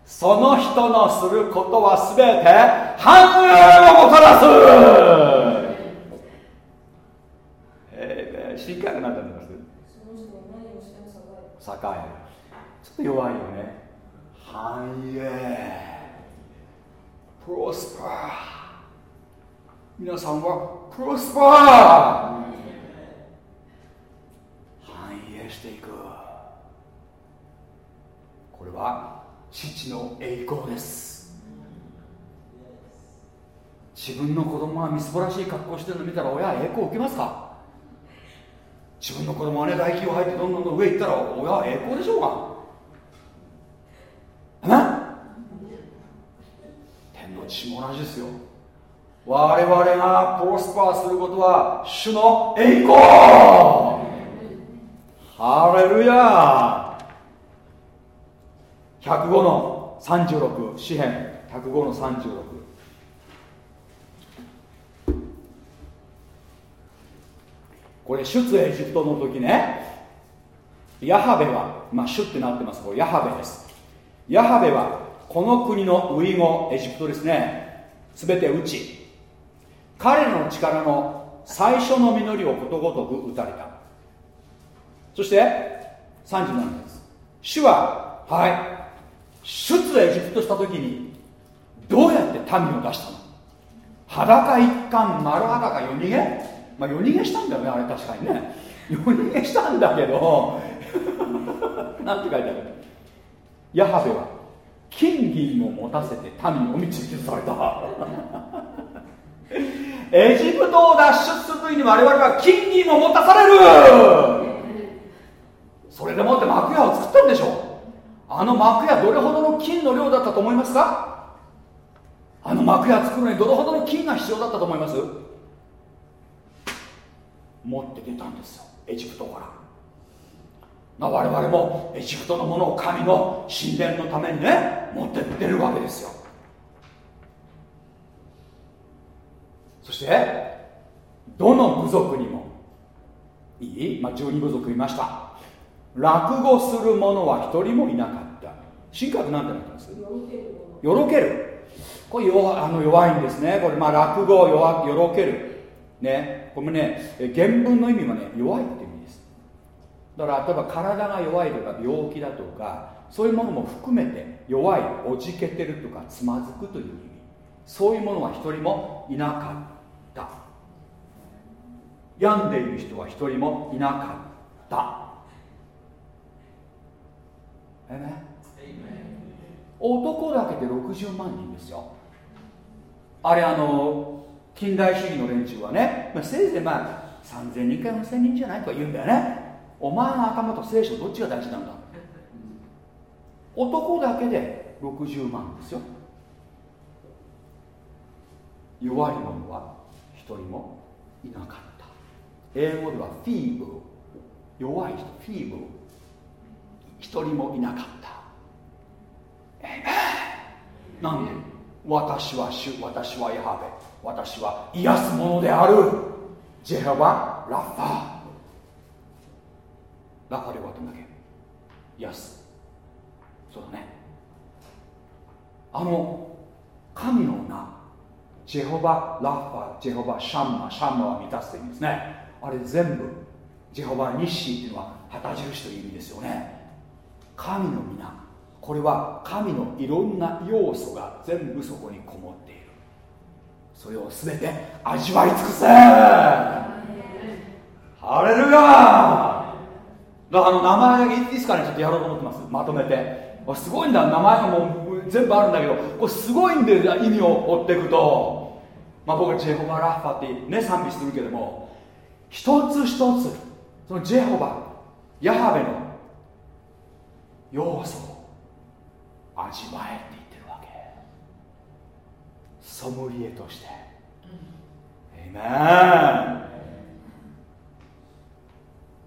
その人のすることは全て繁栄をもたらす。えー、しっかりなってます栄。えちょっと弱いよね。繁栄 prosper. 皆さんはプロスパー繁栄していく。これは父の栄光です。自分の子供がみすぼらしい格好してるの見たら親は栄光を受けますか？自分の子供がね大企業入ってどんどんどん上行ったら親は栄光でしょうか天の血も同じですよ。我々がプロスパーすることは主の栄光。ハレルヤ。105の36詩編105の36これ出エジプトの時ね。ヤハベはまあ主ってなってますこれヤハベです。ヤハベはこの国のウイゴエジプトですね。全て打ち彼の力の最初の実りをことごとく打たれた。そして37です。主ははい。出エジプトした時にどうやって民を出したの？裸一貫丸裸夜逃げ？まあ夜逃げしたんだよねあれ確かにね。夜逃げしたんだけど。なんて書いてある？ヤハベは金銀を持たせて民を導きされた。エジプトを脱出する時に我々は金銀を持たされる。それでもって幕屋を作ったんでしょう。あの幕屋どれほどの金の量だったと思いますか？あの幕屋作るのにどれほどの金が必要だったと思います？持って出たんですよ。エジプトから。我々もエジプトのものを神の神殿のためにね持って出るわけですよ。そしてどの部族にもいい、まあ、12部族いました。落語する者は一人もいなかった。神格なんてなってます？よろける。これ弱あの弱いんですね。これまあ落語弱よろける。ね。これね。原文の意味はね弱いってだから例えば体が弱いとか病気だとかそういうものも含めて弱いおじけてるとかつまずくという意味。そういうものは一人もいなかった。病んでいる人は一人もいなかった。えね男だけで60万人ですよ。あれあの近代主義の連中はね、まあ、せいぜいまあ3000人か4000人じゃないとか言うんだよね。お前の頭と聖書どっちが大事なんだ？男だけで60万ですよ。弱い者は一人もいなかった。英語ではフィーブル弱い人フィーブル一人もいなかった。なんで？私は主私はヤハベ私は癒すものである。ジェハバラッファー。ラファで終わったんだけ癒すそうだね。あの神の名。ジェホバ・ラッファジェホバ・シャンマシャンマは満たすという意味ですね。あれ全部ジェホバ・ニッシーっていうのは旗印という意味ですよね。神の皆。これは神のいろんな要素が全部そこにこもっている。それを全て味わい尽くせ。ハレルヤだからあの名前いいですかねちょっとやろうと思ってます。まとめて。すごいんだ。名前がもう全部あるんだけどこれすごいんで意味を追っていくと。まあ僕はジェホバ・ラッファってね賛美するけども一つ一つそのジェホバヤハベの要素を味わえって言ってるわけ。ソムリエとして。えいめん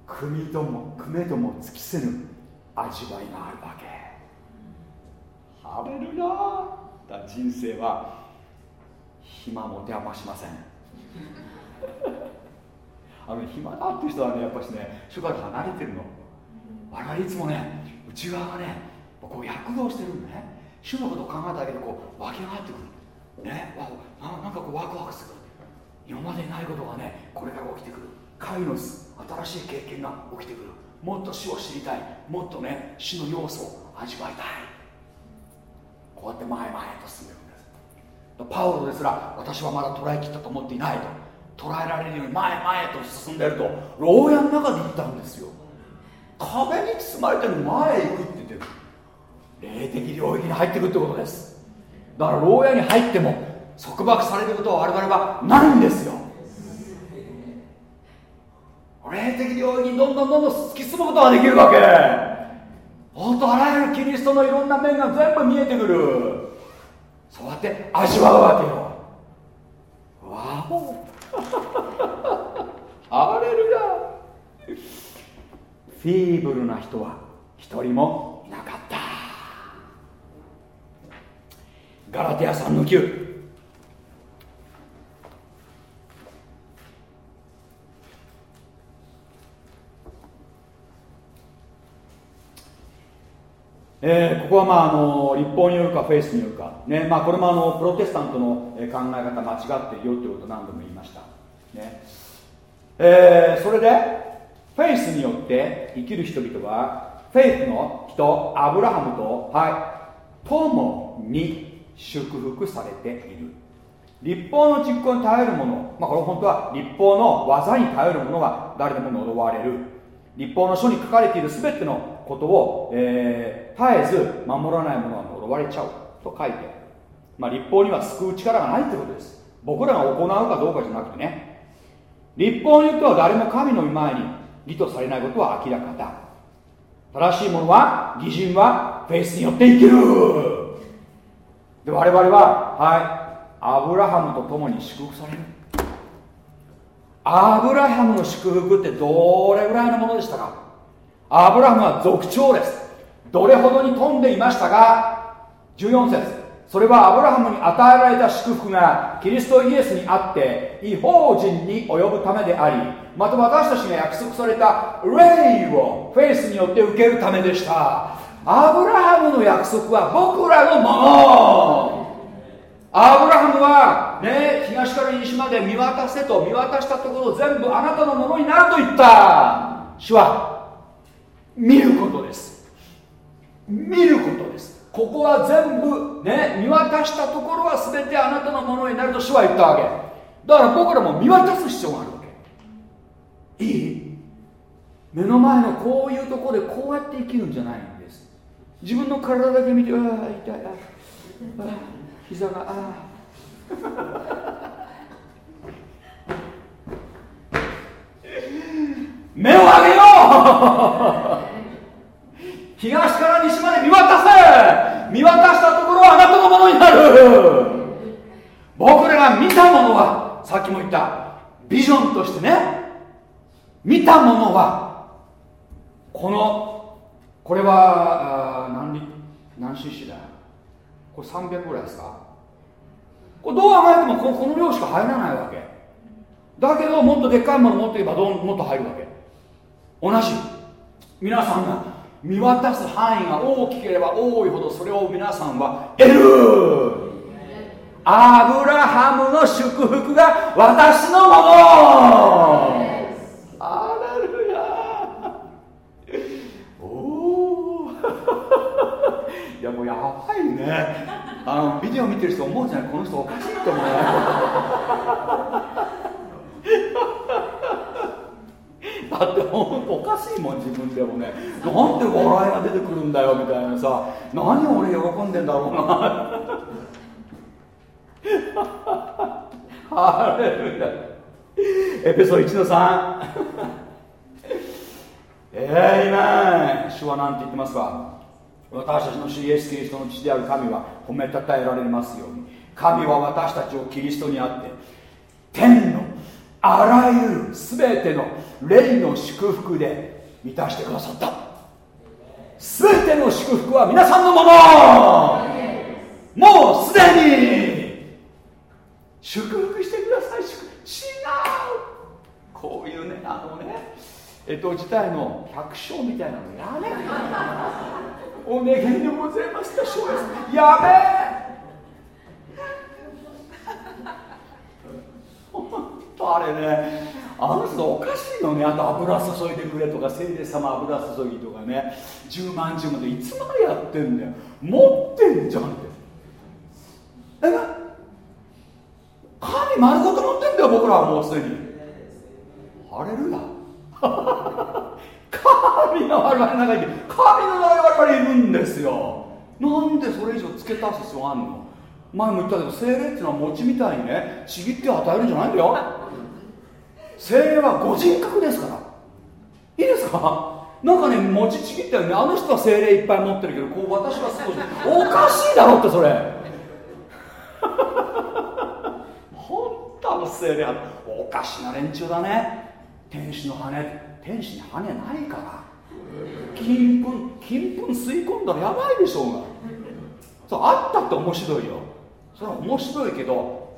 組とも組めとも尽きせぬ味わいがあるわけ。ハレルヤだ人生は暇も手余しません。あの暇だっていう人はねやっぱしね主から離れてるの。我々いつもね内側がねこう躍動してるんでね。主のことを考えただけでこう湧き上がってくる。ね。わなんかこうワクワクする。今までにないことがねこれから起きてくる。神の新しい経験が起きてくる。もっと主を知りたい。もっとね主の要素を味わいたい。こうやって前々へと進んでるんです。パウロですら私はまだ捉えきったと思っていないと。捉えられるように前前と進んでると牢屋の中で行ったんですよ。壁に包まれてる前へ行くって言ってる。霊的領域に入ってくってことです。だから牢屋に入っても束縛されることは我々はないんですよ。霊的領域にどんどんどんどん突き進むことができるわけ。本当あらゆるキリストのいろんな面が全部見えてくる。そうやって味わうわけよ。わお。アレルヤフィーブルな人は一人もいなかった。ガラテヤ3の9えー、ここはまああの立法によるかフェイスによるか、ね。まあ、これもあのプロテスタントの考え方間違っているよということを何度も言いました、ね。えー、それでフェイスによって生きる人々はフェイスの人アブラハムとはい共に祝福されている。立法の実行に頼る者、まあ、これ本当は立法の技に頼る者は誰でも呪われる。立法の書に書かれている全てのことを、えー、絶えず守らない者は呪われちゃうと書いてまあ、立法には救う力がないってことです。僕らが行うかどうかじゃなくてね。立法によっては誰も神の御前に義とされないことは明らかだ。正しいものは義人はフェイスによって生きる。で我々ははいアブラハムと共に祝福される。アブラハムの祝福ってどれぐらいのものでしたか？アブラハムは族長です。どれほどに富んでいましたが14節。それはアブラハムに与えられた祝福がキリストイエスにあって違法人に及ぶためでありまた私たちが約束された霊をフェイスによって受けるためでした。アブラハムの約束は僕らのもの。アブラハムは、ね、東から西まで見渡せと見渡したところ全部あなたのものになると言った。主は見ることです。見ることです。ここは全部ね見渡したところは全てあなたのものになると主は言ったわけ。だから僕らも見渡す必要があるわけ。いい目の前のこういうところでこうやって生きるんじゃないんです。自分の体だけ見てああ痛いああ膝がああ。目を上げよう！東から西まで見渡せ見渡したところはあなたのものになる。僕らが見たものはさっきも言ったビジョンとしてね見たものはこのこれはあ何何 cc だ？これ300ぐらいですか？これどう考えてもこのこの量しか入らないわけ。だけどもっとでっかいもの持っていけばどうもっと入るわけ。同じ。皆さんが見渡す範囲が大きければ多いほどそれを皆さんは得る。アブラハムの祝福が私のもの。アレルヤ。おお いやもうやばいね。あのビデオ見てる人思うじゃない。この人おかしいと思うだって本当おかしいもん自分でもね。なんで笑いが出てくるんだよみたいなさ。何を俺喜んでんだろうな。ハレルヤ。エペソ1の3ええー、今主は何て言ってますか。私たちの主イエスキリストの父である神は褒めたたえられますように。神は私たちをキリストにあって天のあらゆる全ての霊の祝福で満たしてくださった。全ての祝福は皆さんのもの。もうすでに祝福してください。祝違う。こういうねあのね江戸時代の百姓みたいなのやめ。お願いでございます。かやべえあれねあの人おかしいのね。あと油注いでくれとか聖霊様油注ぎとかね。10万10万でいつまでやってんだよ。持ってんじゃんって。え？に丸ごと持ってんだよ僕らはもうすでに。ハレルヤ。神が我々の中に神の我々いるんですよ。なんでそれ以上付け足す必要あるの？前も言ったけど精霊っていうのは餅みたいにねちぎって与えるんじゃないんだよ。精霊はご人格ですから。いいですか？なんかね餅ちぎったよね。あの人は精霊いっぱい持ってるけどこう私は少しおかしいだろってそれ。本当の精霊はおかしな連中だね。天使の羽。天使に羽ないから。金粉金粉吸い込んだらやばいでしょうが。そうあったって面白いよ。それは面白いけど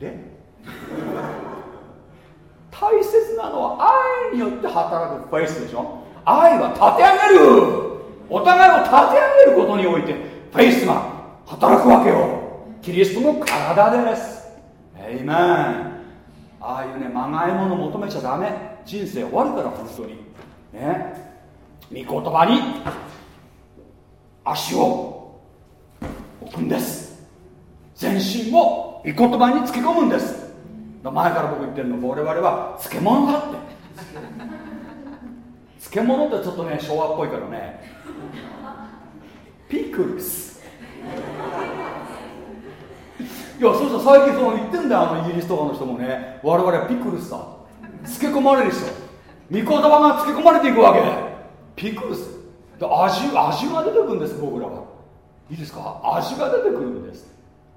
で？大切なのは愛によって働くフェイスでしょ？愛は立て上げる。お互いを立て上げることにおいてフェイスが働くわけよ。キリストの体です。エイメンああいうねまがいもの求めちゃダメ。人生終わるから本当に。ね？御言葉に足を置くんです。全身を御言葉につけ込むんです。前から僕言ってるの。我々は漬物だって。漬物ってちょっとね昭和っぽいからね。ピクルス。いやそうそう最近そう言ってんだよ。あのイギリスとかの人もね。我々はピクルスだ。漬け込まれる人御言葉が漬け込まれていくわけ。ピクルス。味味が出てくるんです僕らは。いいですか？味が出てくるんです。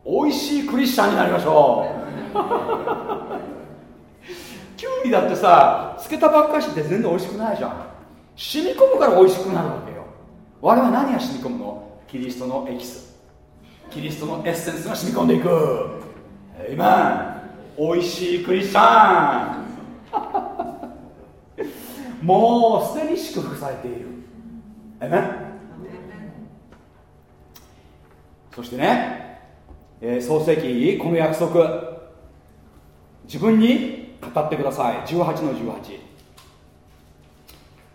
美味しいクリスチャンになりましょう。キュウリだってさ漬けたばっかしって全然美味しくないじゃん。染み込むから美味しくなるわけよ。我々は何が染み込むの？キリストのエキス。キリストのエッセンスが染み込んでいく。今美味しいクリスチャン。もうすでに祝福されている。えめそしてね、えー、創世記この約束。自分に語ってください。18の18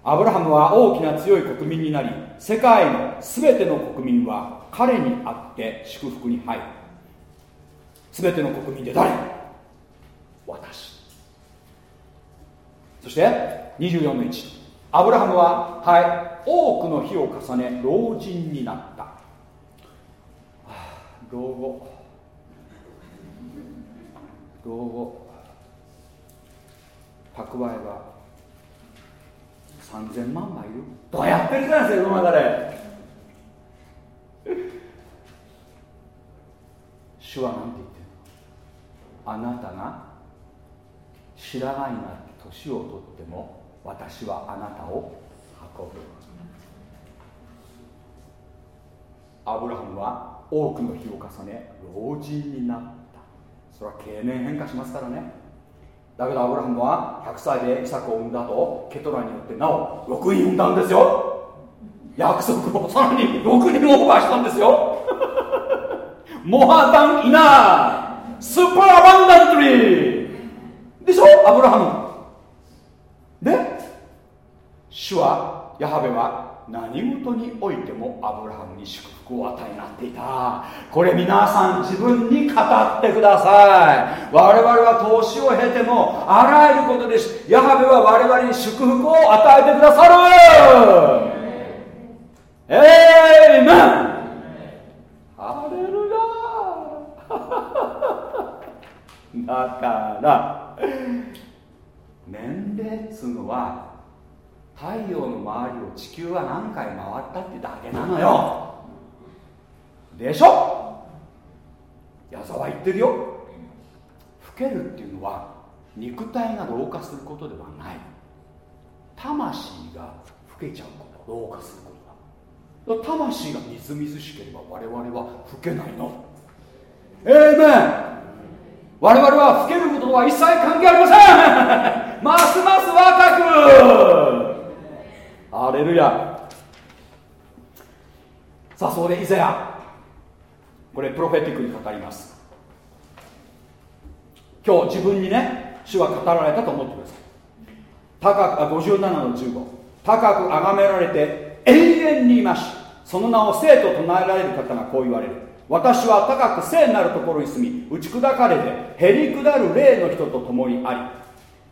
アブラハムは大きな強い国民になり世界の全ての国民は彼にあって祝福に入る。全ての国民で誰？私。そして24の1アブラハムははい多くの日を重ね老人になった、老後。老後。蓄えは3000万枚いるどうやってるかですよ世の中で。主は何て言ってるの？あなたが白髪になって年を取っても私はあなたを運ぶアブラハムは多くの日を重ね老人になった。それは経年変化しますからね。だけどアブラハムは100歳でイサクを産んだとケトラによってなお6人産んだんですよ。約束をさらに6人オーバーしたんですよ。モハダンイナースーパーアバンダントリー。でしょ？アブラハム。で主はヤハベは何事においてもアブラハムに祝福を与えになっていた。これ皆さん自分に語ってください。我々は年を経てもあらゆることでヤハベは我々に祝福を与えてくださる。エイメン。ハレルヤ。だから年齢っつうのは太陽の周りを地球は何回回ったってだけなのよ。でしょ？矢沢言ってるよ。老けるっていうのは肉体が老化することではない。魂が老けちゃうこと老化することだ。魂がみずみずしければ我々は老けないの。ええメン我々は老けることとは一切関係ありません。ますます若く。アレルヤさあそこでイザヤ。これプロフェティックに語ります。今日自分にね主は語られたと思ってください。高く57の15高く崇められて永遠にいましその名を生と唱えられる方がこう言われる。私は高く聖なるところに住み打ち砕かれてへり下る霊の人と共にあ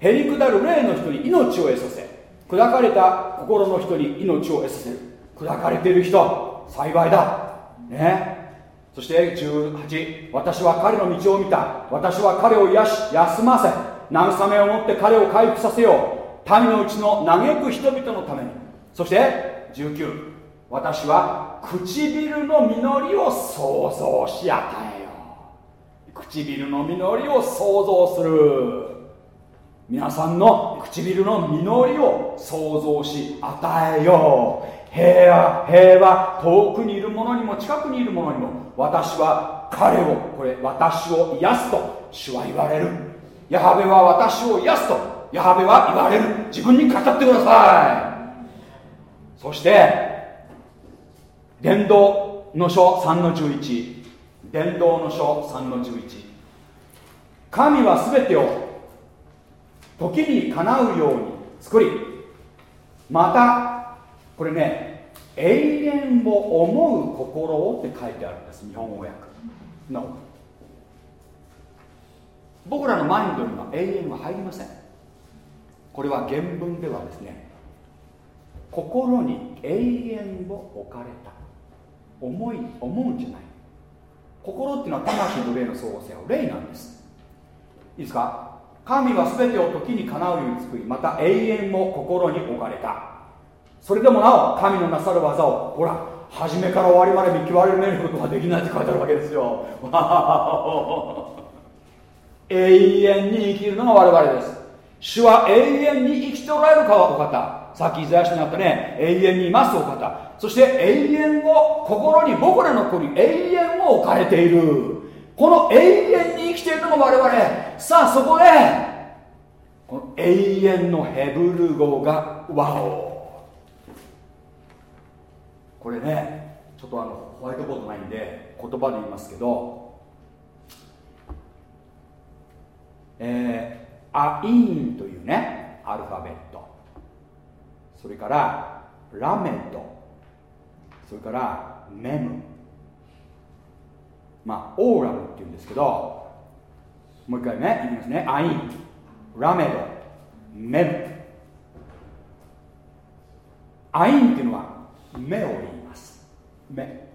りへり下る霊の人に命を得させ砕かれた心の人に命を得させる。砕かれている人幸いだ。ね。そして18私は彼の道を見た。私は彼を癒し休ませ。慰めを持って彼を回復させよう。民のうちの嘆く人々のために。そして19私は唇の実りを想像し与えよう。唇の実りを想像する。皆さんの唇の実りを想像し与えよう。平和平和遠くにいる者にも近くにいる者にも私は彼をこれ私を癒すと主は言われる。ヤハベは私を癒すとヤハベは言われる。自分に語ってください。そして伝道の書3の11伝道の書3の11神は全てを時にかなうように作りまたこれね永遠を思う心をって書いてあるんです日本語訳。の僕らのマインドには永遠は入りません。これは原文ではですね心に永遠を置かれた。思い思うんじゃない。心っていうのは魂と霊の相互性は霊なんです。いいですか？神は全てを時にかなうように作りまた永遠も心に置かれた。それでもなお神のなさる技をほら初めから終わりまで見極めることができないって書いてあるわけですよ。永遠に生きるのが我々です。主は永遠に生きておられるかはお方。さっきイザヤ書にあったね永遠にいますお方。そして永遠を心に僕らの子に永遠を置かれている。この永遠に生きているのが我々。さあそこでこの永遠のヘブル語がワオ。これねちょっとあのホワイトボードないんで言葉で言いますけどえー、アインというねアルファベット。それからラメット。それからメム。まあオーラムっていうんですけどもう一回ね言いますね。アイン。ラメド。メムアインっていうのは目を言います。目。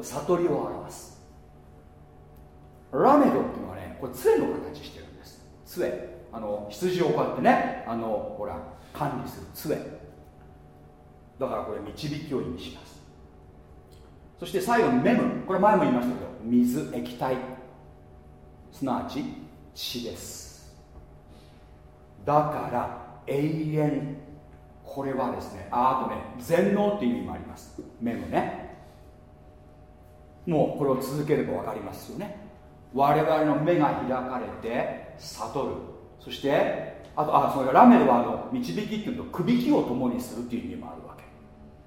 悟りを表す。ラメドっていうのはねこれ杖の形してるんです。杖。あの羊をこうやってねあのほら管理する杖。だからこれ導きを意味します。そして最後にメム。これ前も言いましたけど水液体。すなわち血です。だから永遠。これはですねああとね全能っていう意味もあります。メムね。もうこれを続ければ分かりますよね。我々の目が開かれて悟る。そしてあとあそれラメではあの導きっていうとくびきを共にするっていう意味もあるわけ。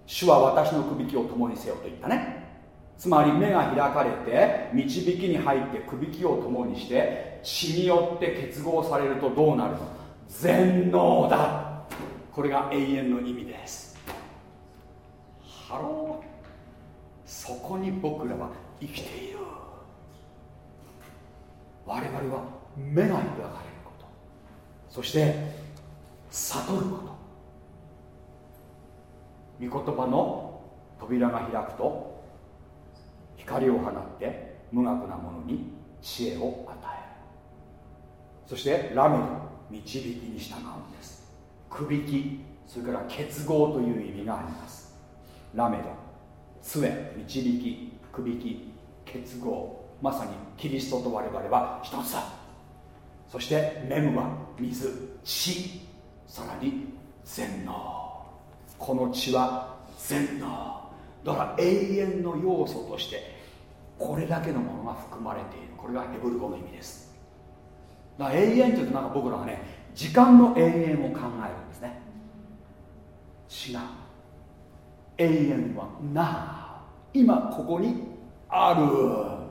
主は私のくびきを共にせよと言ったね。つまり目が開かれて導きに入ってくびきを共にして血によって結合されるとどうなるの？全能だ。これが永遠の意味です。ハロー。そこに僕らは生きている。我々は目が開かれること。そして悟ること。御言葉の扉が開くと光を放って無学な者に知恵を与える。そしてレーマの導きに従うんです。くびきそれから結合という意味があります。ラメド杖導きくびき結合。まさにキリストと我々は一つだ。そしてメムは水血さらに全能。この血は全能。だから永遠の要素としてこれだけのものが含まれている。これがヘブル語の意味です。だから永遠というとなんか僕らはね時間の永遠を考えるんですね。違う。永遠はな。今ここにある。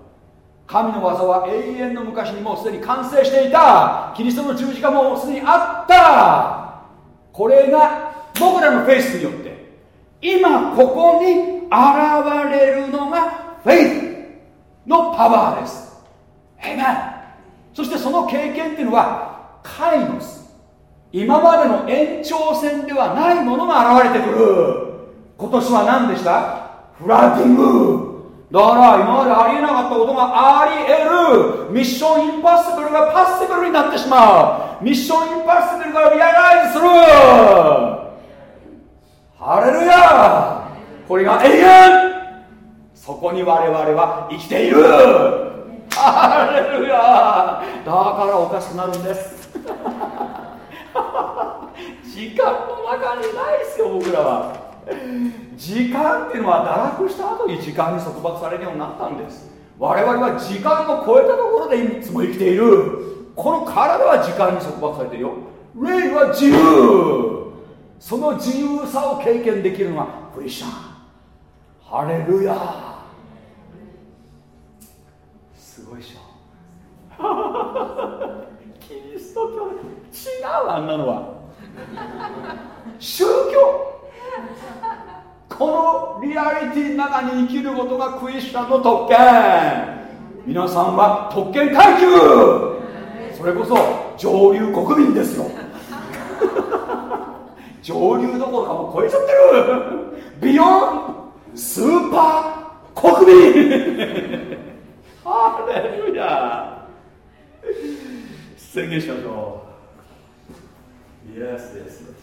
神の技は永遠の昔にもうすでに完成していた。キリストの十字架もすでにあった。これが僕らのフェイスによって今ここに現れるのがフェイス。のパワーです。エイメンそしてその経験っていうのはカイノス。今までの延長線ではないものが現れてくる。今年は何でした？フラッディング。だから今までありえなかったことがあり得る。ミッションインパッシブルがパッシブルになってしまう。ミッションインパッシブルがリアライズする。ハレルヤこれが永遠。そこに我々は生きている。ハレルヤだからおかしくなるんです。時間の中にないですよ僕らは。時間っていうのは堕落した後に時間に束縛されるようになったんです。我々は時間を超えたところでいつも生きている。この体は時間に束縛されてるよ。霊は自由。その自由さを経験できるのがクリスチャン。ハレルヤごいでしょ。キリスト教違うあんなのは。宗教。このリアリティの中に生きることがクリスチャンの特権。皆さんは特権階級。それこそ上流国民ですよ。上流どころかもう超えちゃってる。ビヨンスーパー国民ハレルヤ宣言しましょう。Yes, yes, yes.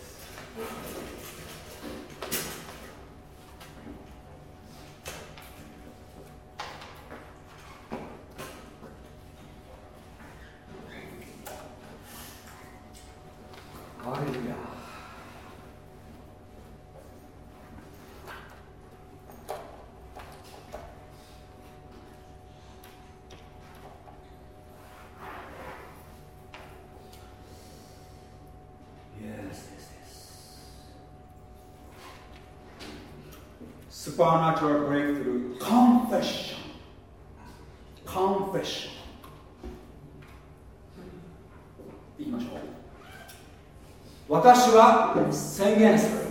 ハレルヤ Yes, yes, yes. ーパーナチュラブレイクトルー、コンフェッション。コンフェッション。いきましょう。私は宣言する。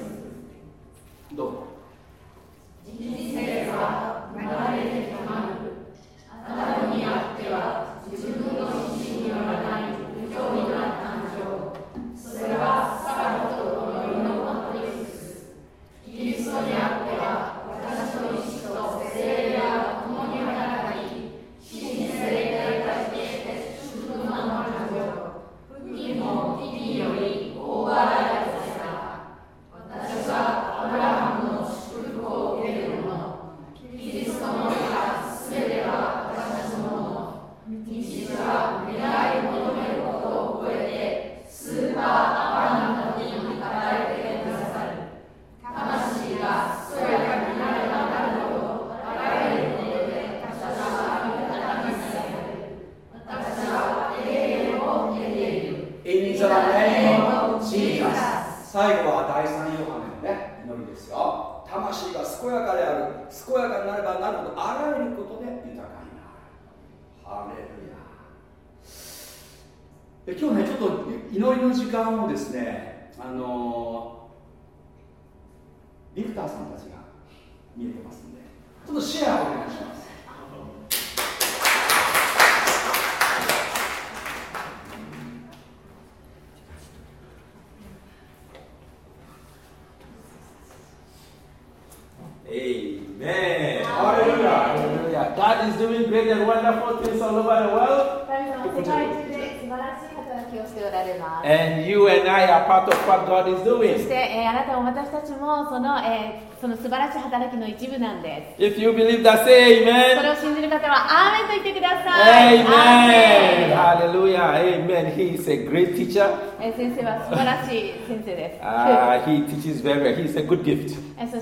If you believe that, say amen. それを信じる方は、アーメンと言ってください。Amen. Hallelujah. Amen. He is a great teacher. Eh, 先生は素晴らしい先生です。Ah, he teaches very well. He is a good gift. Eh, そ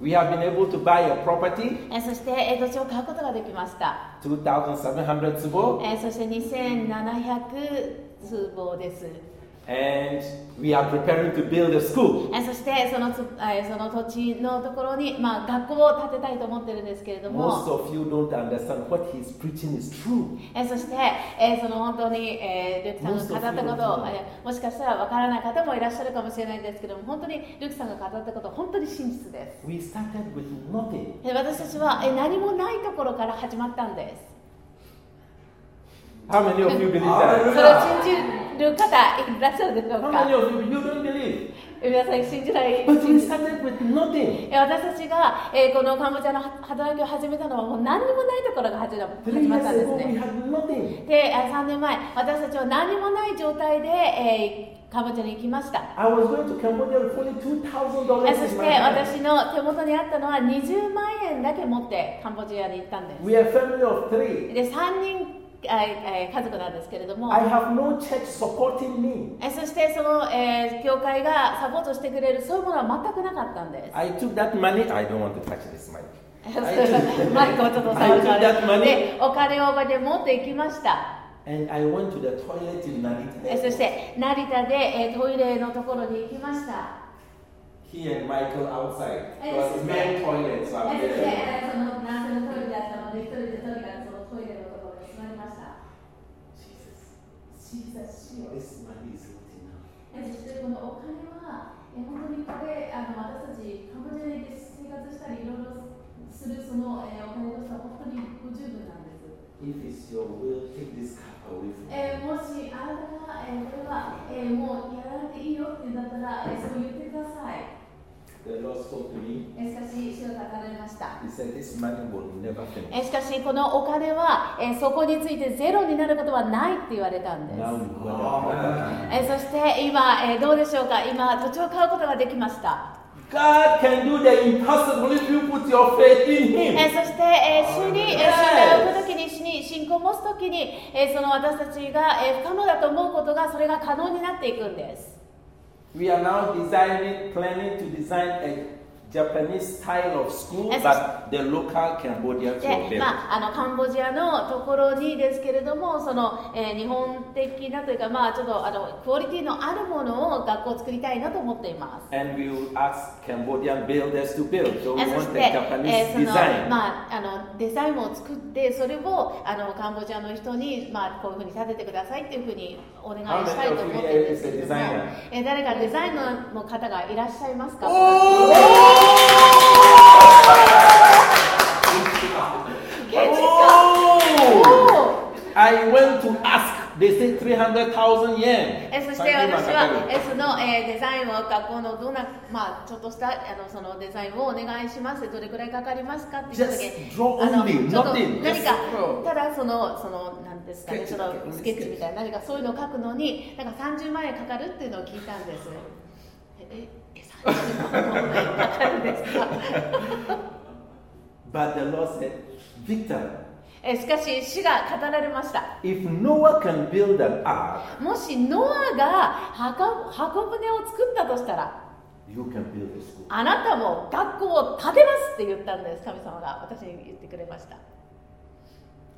We have been able to buy a property, えーそして、えー土地を買うことができました、2,700 tsubo. えーそして2700壺です。And we are preparing to build a school. えそしてそのその土地のところに、まあ、学校を建てたいと思ってるんですけれど Most も、of you don't understand what he's preaching is true. えそして、えその本当に、えールクさんが語ったことを、えもしかしたらわからない方もいらっしゃるかもしれないんですけども本当にルクさんが語ったこと本当に真実です。We started with nothing. で私たちは、え何もないところから始まったんです。神それを信じる方いらっしゃるでしょうか？How many 皆さん信じない？私たちが、えー、このカンボジアの働きを始めたのはもう何もないところが始まったんですね。で、3年前、私たちは何もない状態で、えー、カンボジアに行きました。そして私の手元にあったのは20万円だけ持ってカンボジアに行ったんです。で3人家族なんですけれども、I have no church supporting me. えそしてその、えー教会がサポートしてくれるそういうものは全くなかったんです。I took that money. I don't want to touch this money. マイクをちょっと触る that money で、お金をこうやって持って行きました。and I went to the toilet in え Narita. そして成田で、えートイレのところに行きました。He and Michael outside. Eh, Because sister. men そして there. えーその男性のトイレだったので、一人でとにかくそのトイレのところに座りました。Jesus, そしてこのお金は、え本当にこれあの私たちカンボジアに行って生活したりいろいろするその、えお金としては本当に不十分なんです。If it's your will, take this cup away from me. えーもしあなたが、えーこれは、えーもうやらなくていいよって言うんだったら、えーそう言ってください。しかし、かし、このお金は、えーそこについてゼロになることはないって言われたんです。えーそして今、えーどうでしょうか？今、土地を買うことができました。God can do the impossible if you put your faith in えそして、えー主に、えー信頼を置くときに、主に信仰を持つときに、えーその私たちが、えー不可能だと思うことが、それが可能になっていくんです。We are now designing, planning to design a Japanese style of school, but the local build. まあ、あのカンボジアのところにですけれどもその、えー日本的なというか、まあ、ちょっとあのクオリティのあるものを学校を作りたいなと思っています。And we will ask Cambodian builders to build. So we want し the Japanese design. まあ、あのデザインを作ってそれをあのカンボジアの人に、まあ、こういうふうに立ててくださいっていうふうにお願いしたいと思ってるんです?えー？誰かデザインの方がいらっしゃいますか、Oh! I went to ask. They say 300,000 yen. えそして私はえその、えーデザインを学校のどんな、まあ、ちょっとしたあのそのデザインをお願いしますどれくらいかかりますかって言った時 Just draw あの only, ちょっと.何か.ただそのそのなんですかねその only スケッチみたいな何かそういうのを書くのになんか30万円かかるっていうのを聞いたんですええ30万円かかるんですか But the Lord said, Victor, えしかし死が語られました。If Noah can build an ark, もしノアが箱箱舟を作ったとしたら you can build a school. あなたも学校を建てますって言ったんです。神様が私に言ってくれました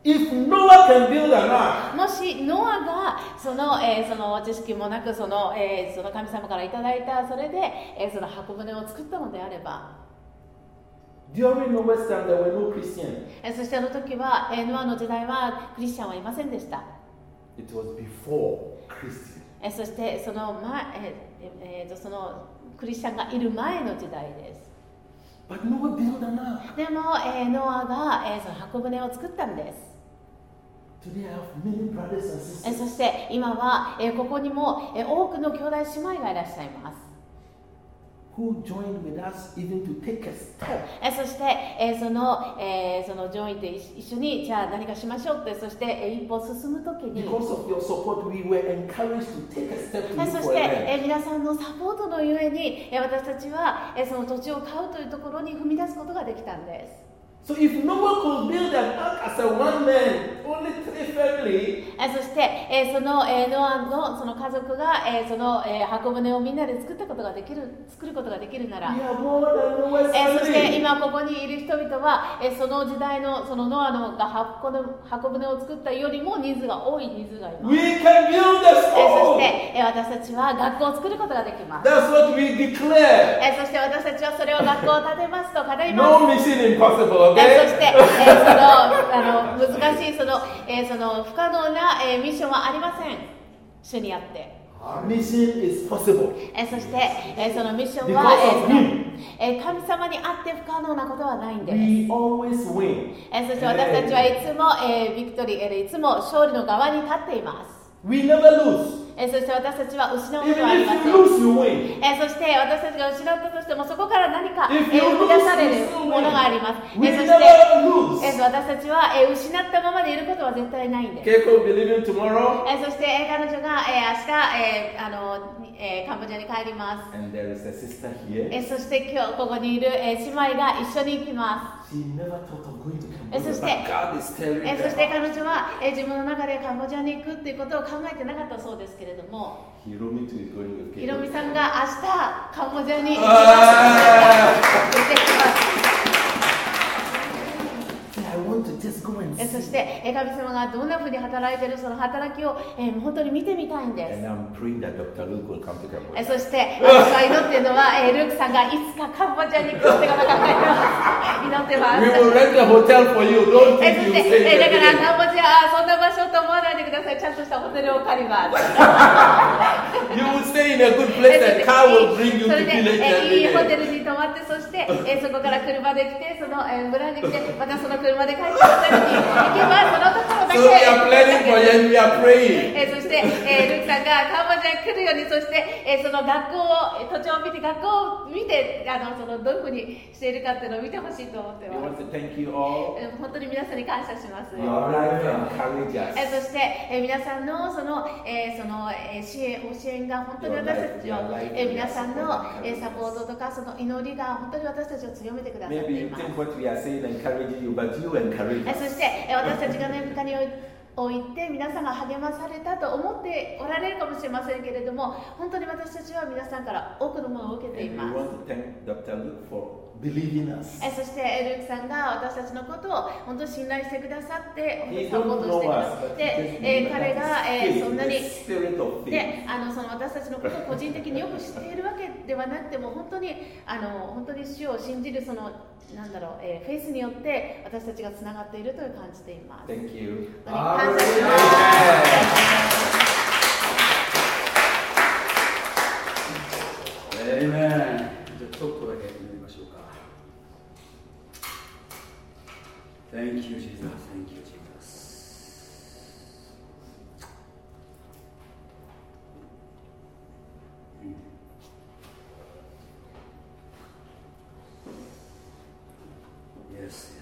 If Noah can build an ark, もしノアがその,、えーその知識もなくその,、えーその神様からいただいたそれで、えーその箱舟を作ったのであれば、during Noah's time, there were no ーそしてあの時は、えーノアの時代はクリスチャンはいませんでした、It was before ーそしてその前、えーえーとそのクリスチャンがいる前の時代です。But Noah built an ark. でも、えーノアが、えーその箱舟を作ったんです Today I have many brothers and え sisters そして今は、えーここにも、えー多くの兄弟姉妹がいらっしゃいます who joined with us even to take a step. えそして、えーその、えーそのジョインと一一緒にじゃあ何かしましょうってそして、えー一歩進むときに Because of your support, we were encouraged to take a step to え look そして、え皆さんのサポートのゆえに、えー私たちは、えーその土地を買うというところに踏み出すことができたんです。So if Noah could build an ark as a one man, only three family えーそして、えーその、えーノアのその家族が、えーその、えー箱舟をみんなで作ったことができる作ることができるならえーそして今ここにいる人々は、えーその時代のそのノアのが箱舟箱舟を作ったよりも人数が多い人数がいます。we can build a えーそして、えー私たちは学校を作ることができます。that's what we declare えーそして私たちはそれを学校を建てますと語ります。no mission impossible えーそして、えーそのあの難しいその、えーその不可能な、えーミッションはありません。主にあって。mission is possible えーそして、えーそのミッションは、え神様にあって不可能なことはないんです。we always win えーそして私たちはいつも、えービクトリー、えーいつも勝利の側に立っています。We never lose えーそして私たちは失うことはありません。えーそして私たちが失ったとしてもそこから何か、生み出されるものがあります。えーそして、lose えー私たちは、えー失ったままでいることは絶対ないんです。えーそして、えー彼女が、えー明日、えーあのえーカンボジアに帰ります。えーそして今日ここにいる、えー姉妹が一緒に行きま she そしてそして彼女は、えー自分の中でカンボジアに行くっていうことを考えてなかったそうですけれども、ろみ Keiko さんが明日カンボジアに行きます。と言ってきます。そして、えー神様がどんなふうに働いているその働きを、えー本当に見てみたいんです。and I'm praying that Dr. Luke will come to え Cambodia そして私が祈っているのは、えールークさんがいつかカンボジアに行くってことが考えてます。祈ってます。we will rent a hotel for you だからカンボジア、あそんな場所と思わないでください。ちゃんとしたホテルを借ります。you will stay in a good place え and car will bring you そ to れで、えいいホテルに泊まって、そして、えそこから車で来て、その、え村に来て、またその車で帰ってホテルにだ so け。we are planning for you and we are praying えーそして、えールークさんがカンボジアに来るように、そして、えーその学校を、えー土地を見て、学校を見て、あのそのどういうふうにしているかっていうのを見てほしいと思って we ま want す。to thank you all えー本当に皆さんに感謝します。your life encourage え us ーそして、えー皆さんのその,、えーそのえー支援ご支援が本当に私たちを Your life, your life, えー皆さんの your、life. えーサポートとかその祈りが本当に私たちを強めてくださってい you ます think。what we are saying encourages you but you encourage えーそして、えー私たちが何かにおいて皆さんが励まされたと思っておられるかもしれませんけれども本当に私たちは皆さんから多くのものを受けています。For believing us えーそしてえールークさんが私たちのことを本当に信頼してくださって本当 he にサポートしてくだ us さってえ彼が、えそんなにであのその私たちのことを個人的によく知っているわけではなくても本当にあの本当に主を信じるそのなんだろう、えーフェイスによって私たちがつながっていると感じています。thank you 本当に感謝します。エイメンじゃあちょっと Thank you, Jesus. Thank you, Jesus. うん Yes, yes, yes.「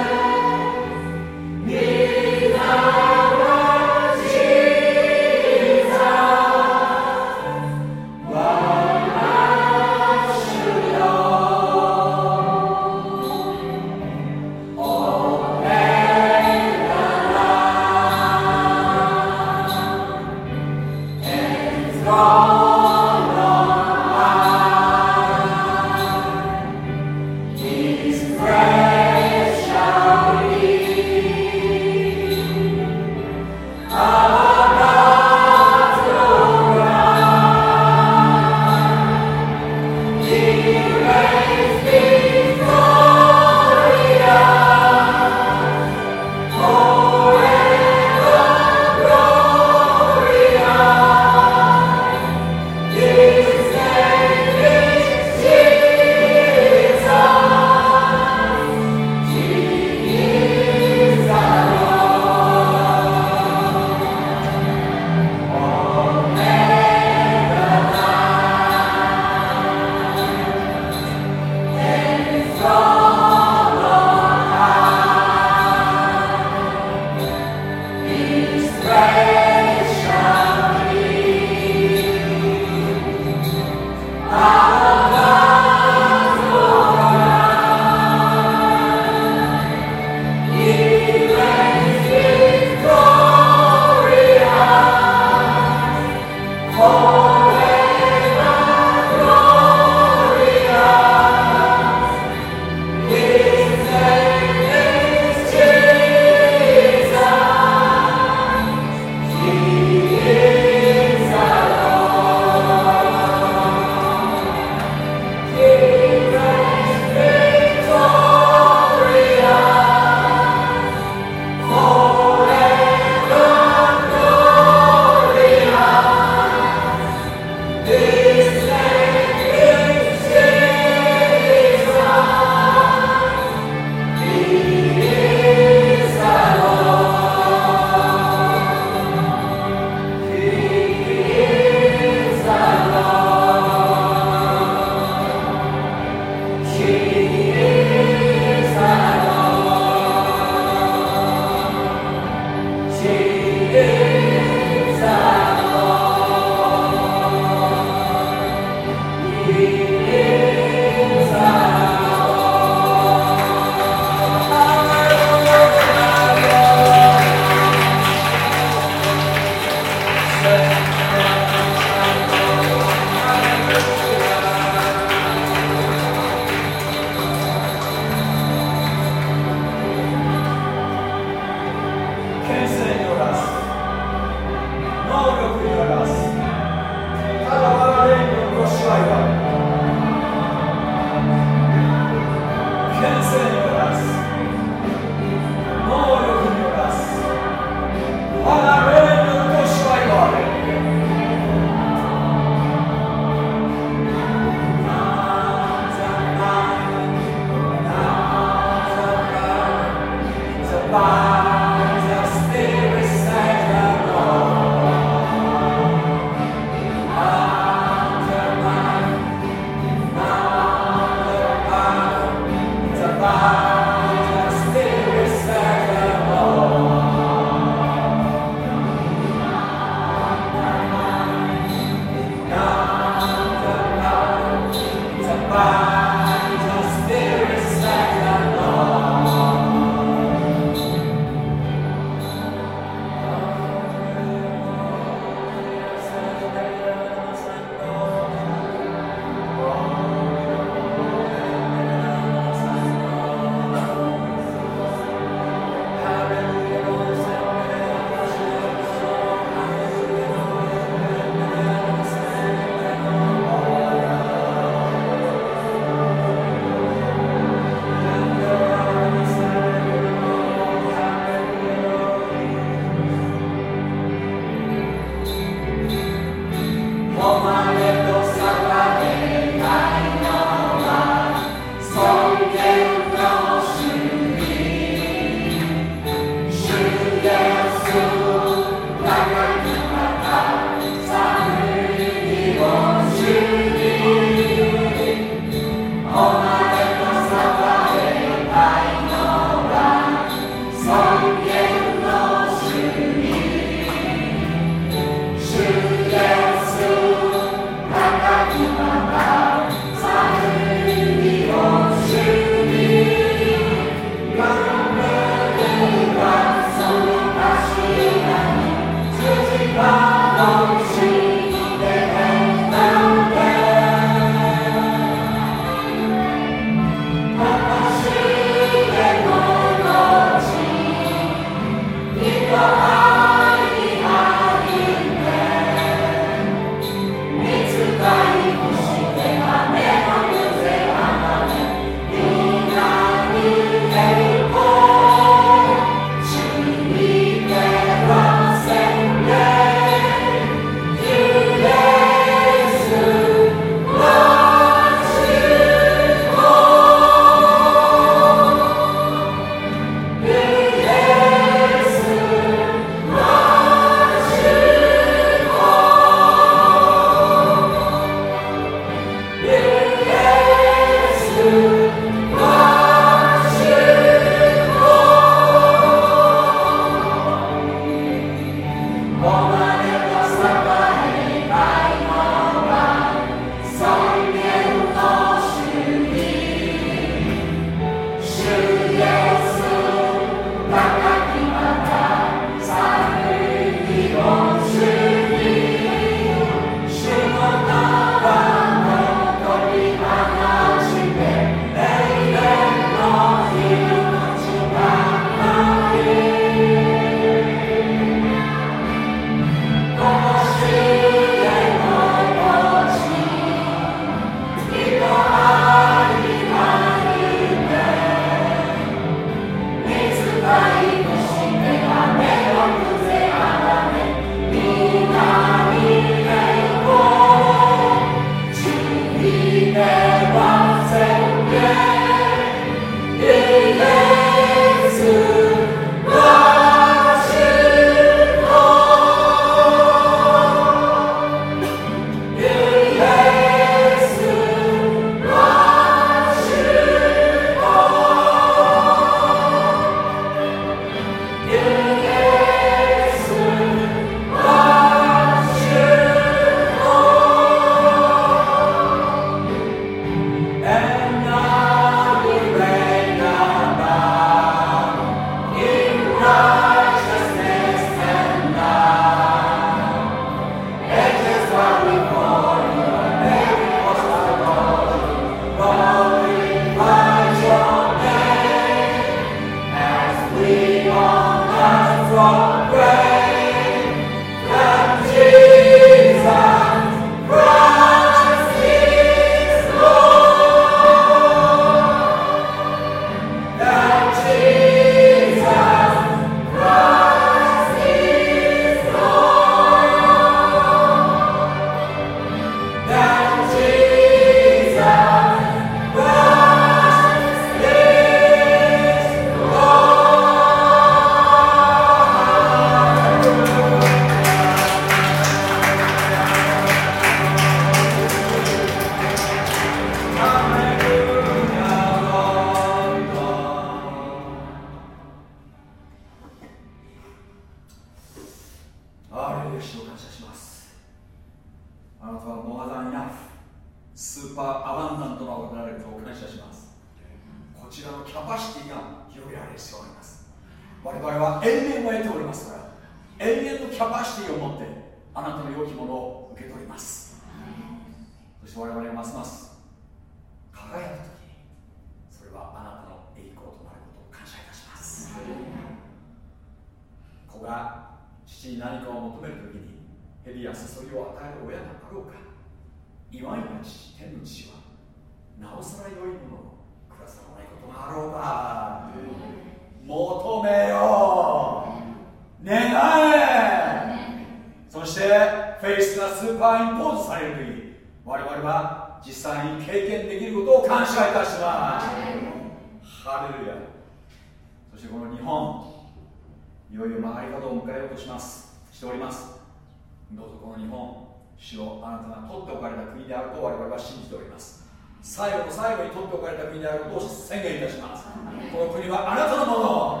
主をあなたが取っておかれた国であると我々は信じております。最後の最後に取っておかれた国であることを宣言いたします？この国はあなたのもの。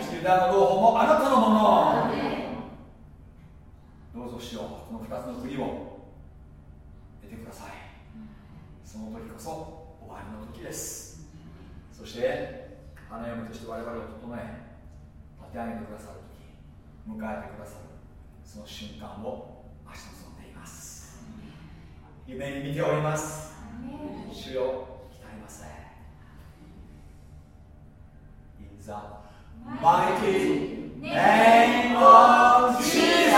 そしてユダヤの同胞もあなたのもの。どうぞ主よこの2つの国を得てください。その時こそ終わりの時です。そして花嫁として我々を整え立て上げてくださる時迎えてくださる。その瞬間を明日望んでいます夢に見ております主よ鍛えません In the mighty name of Jesus!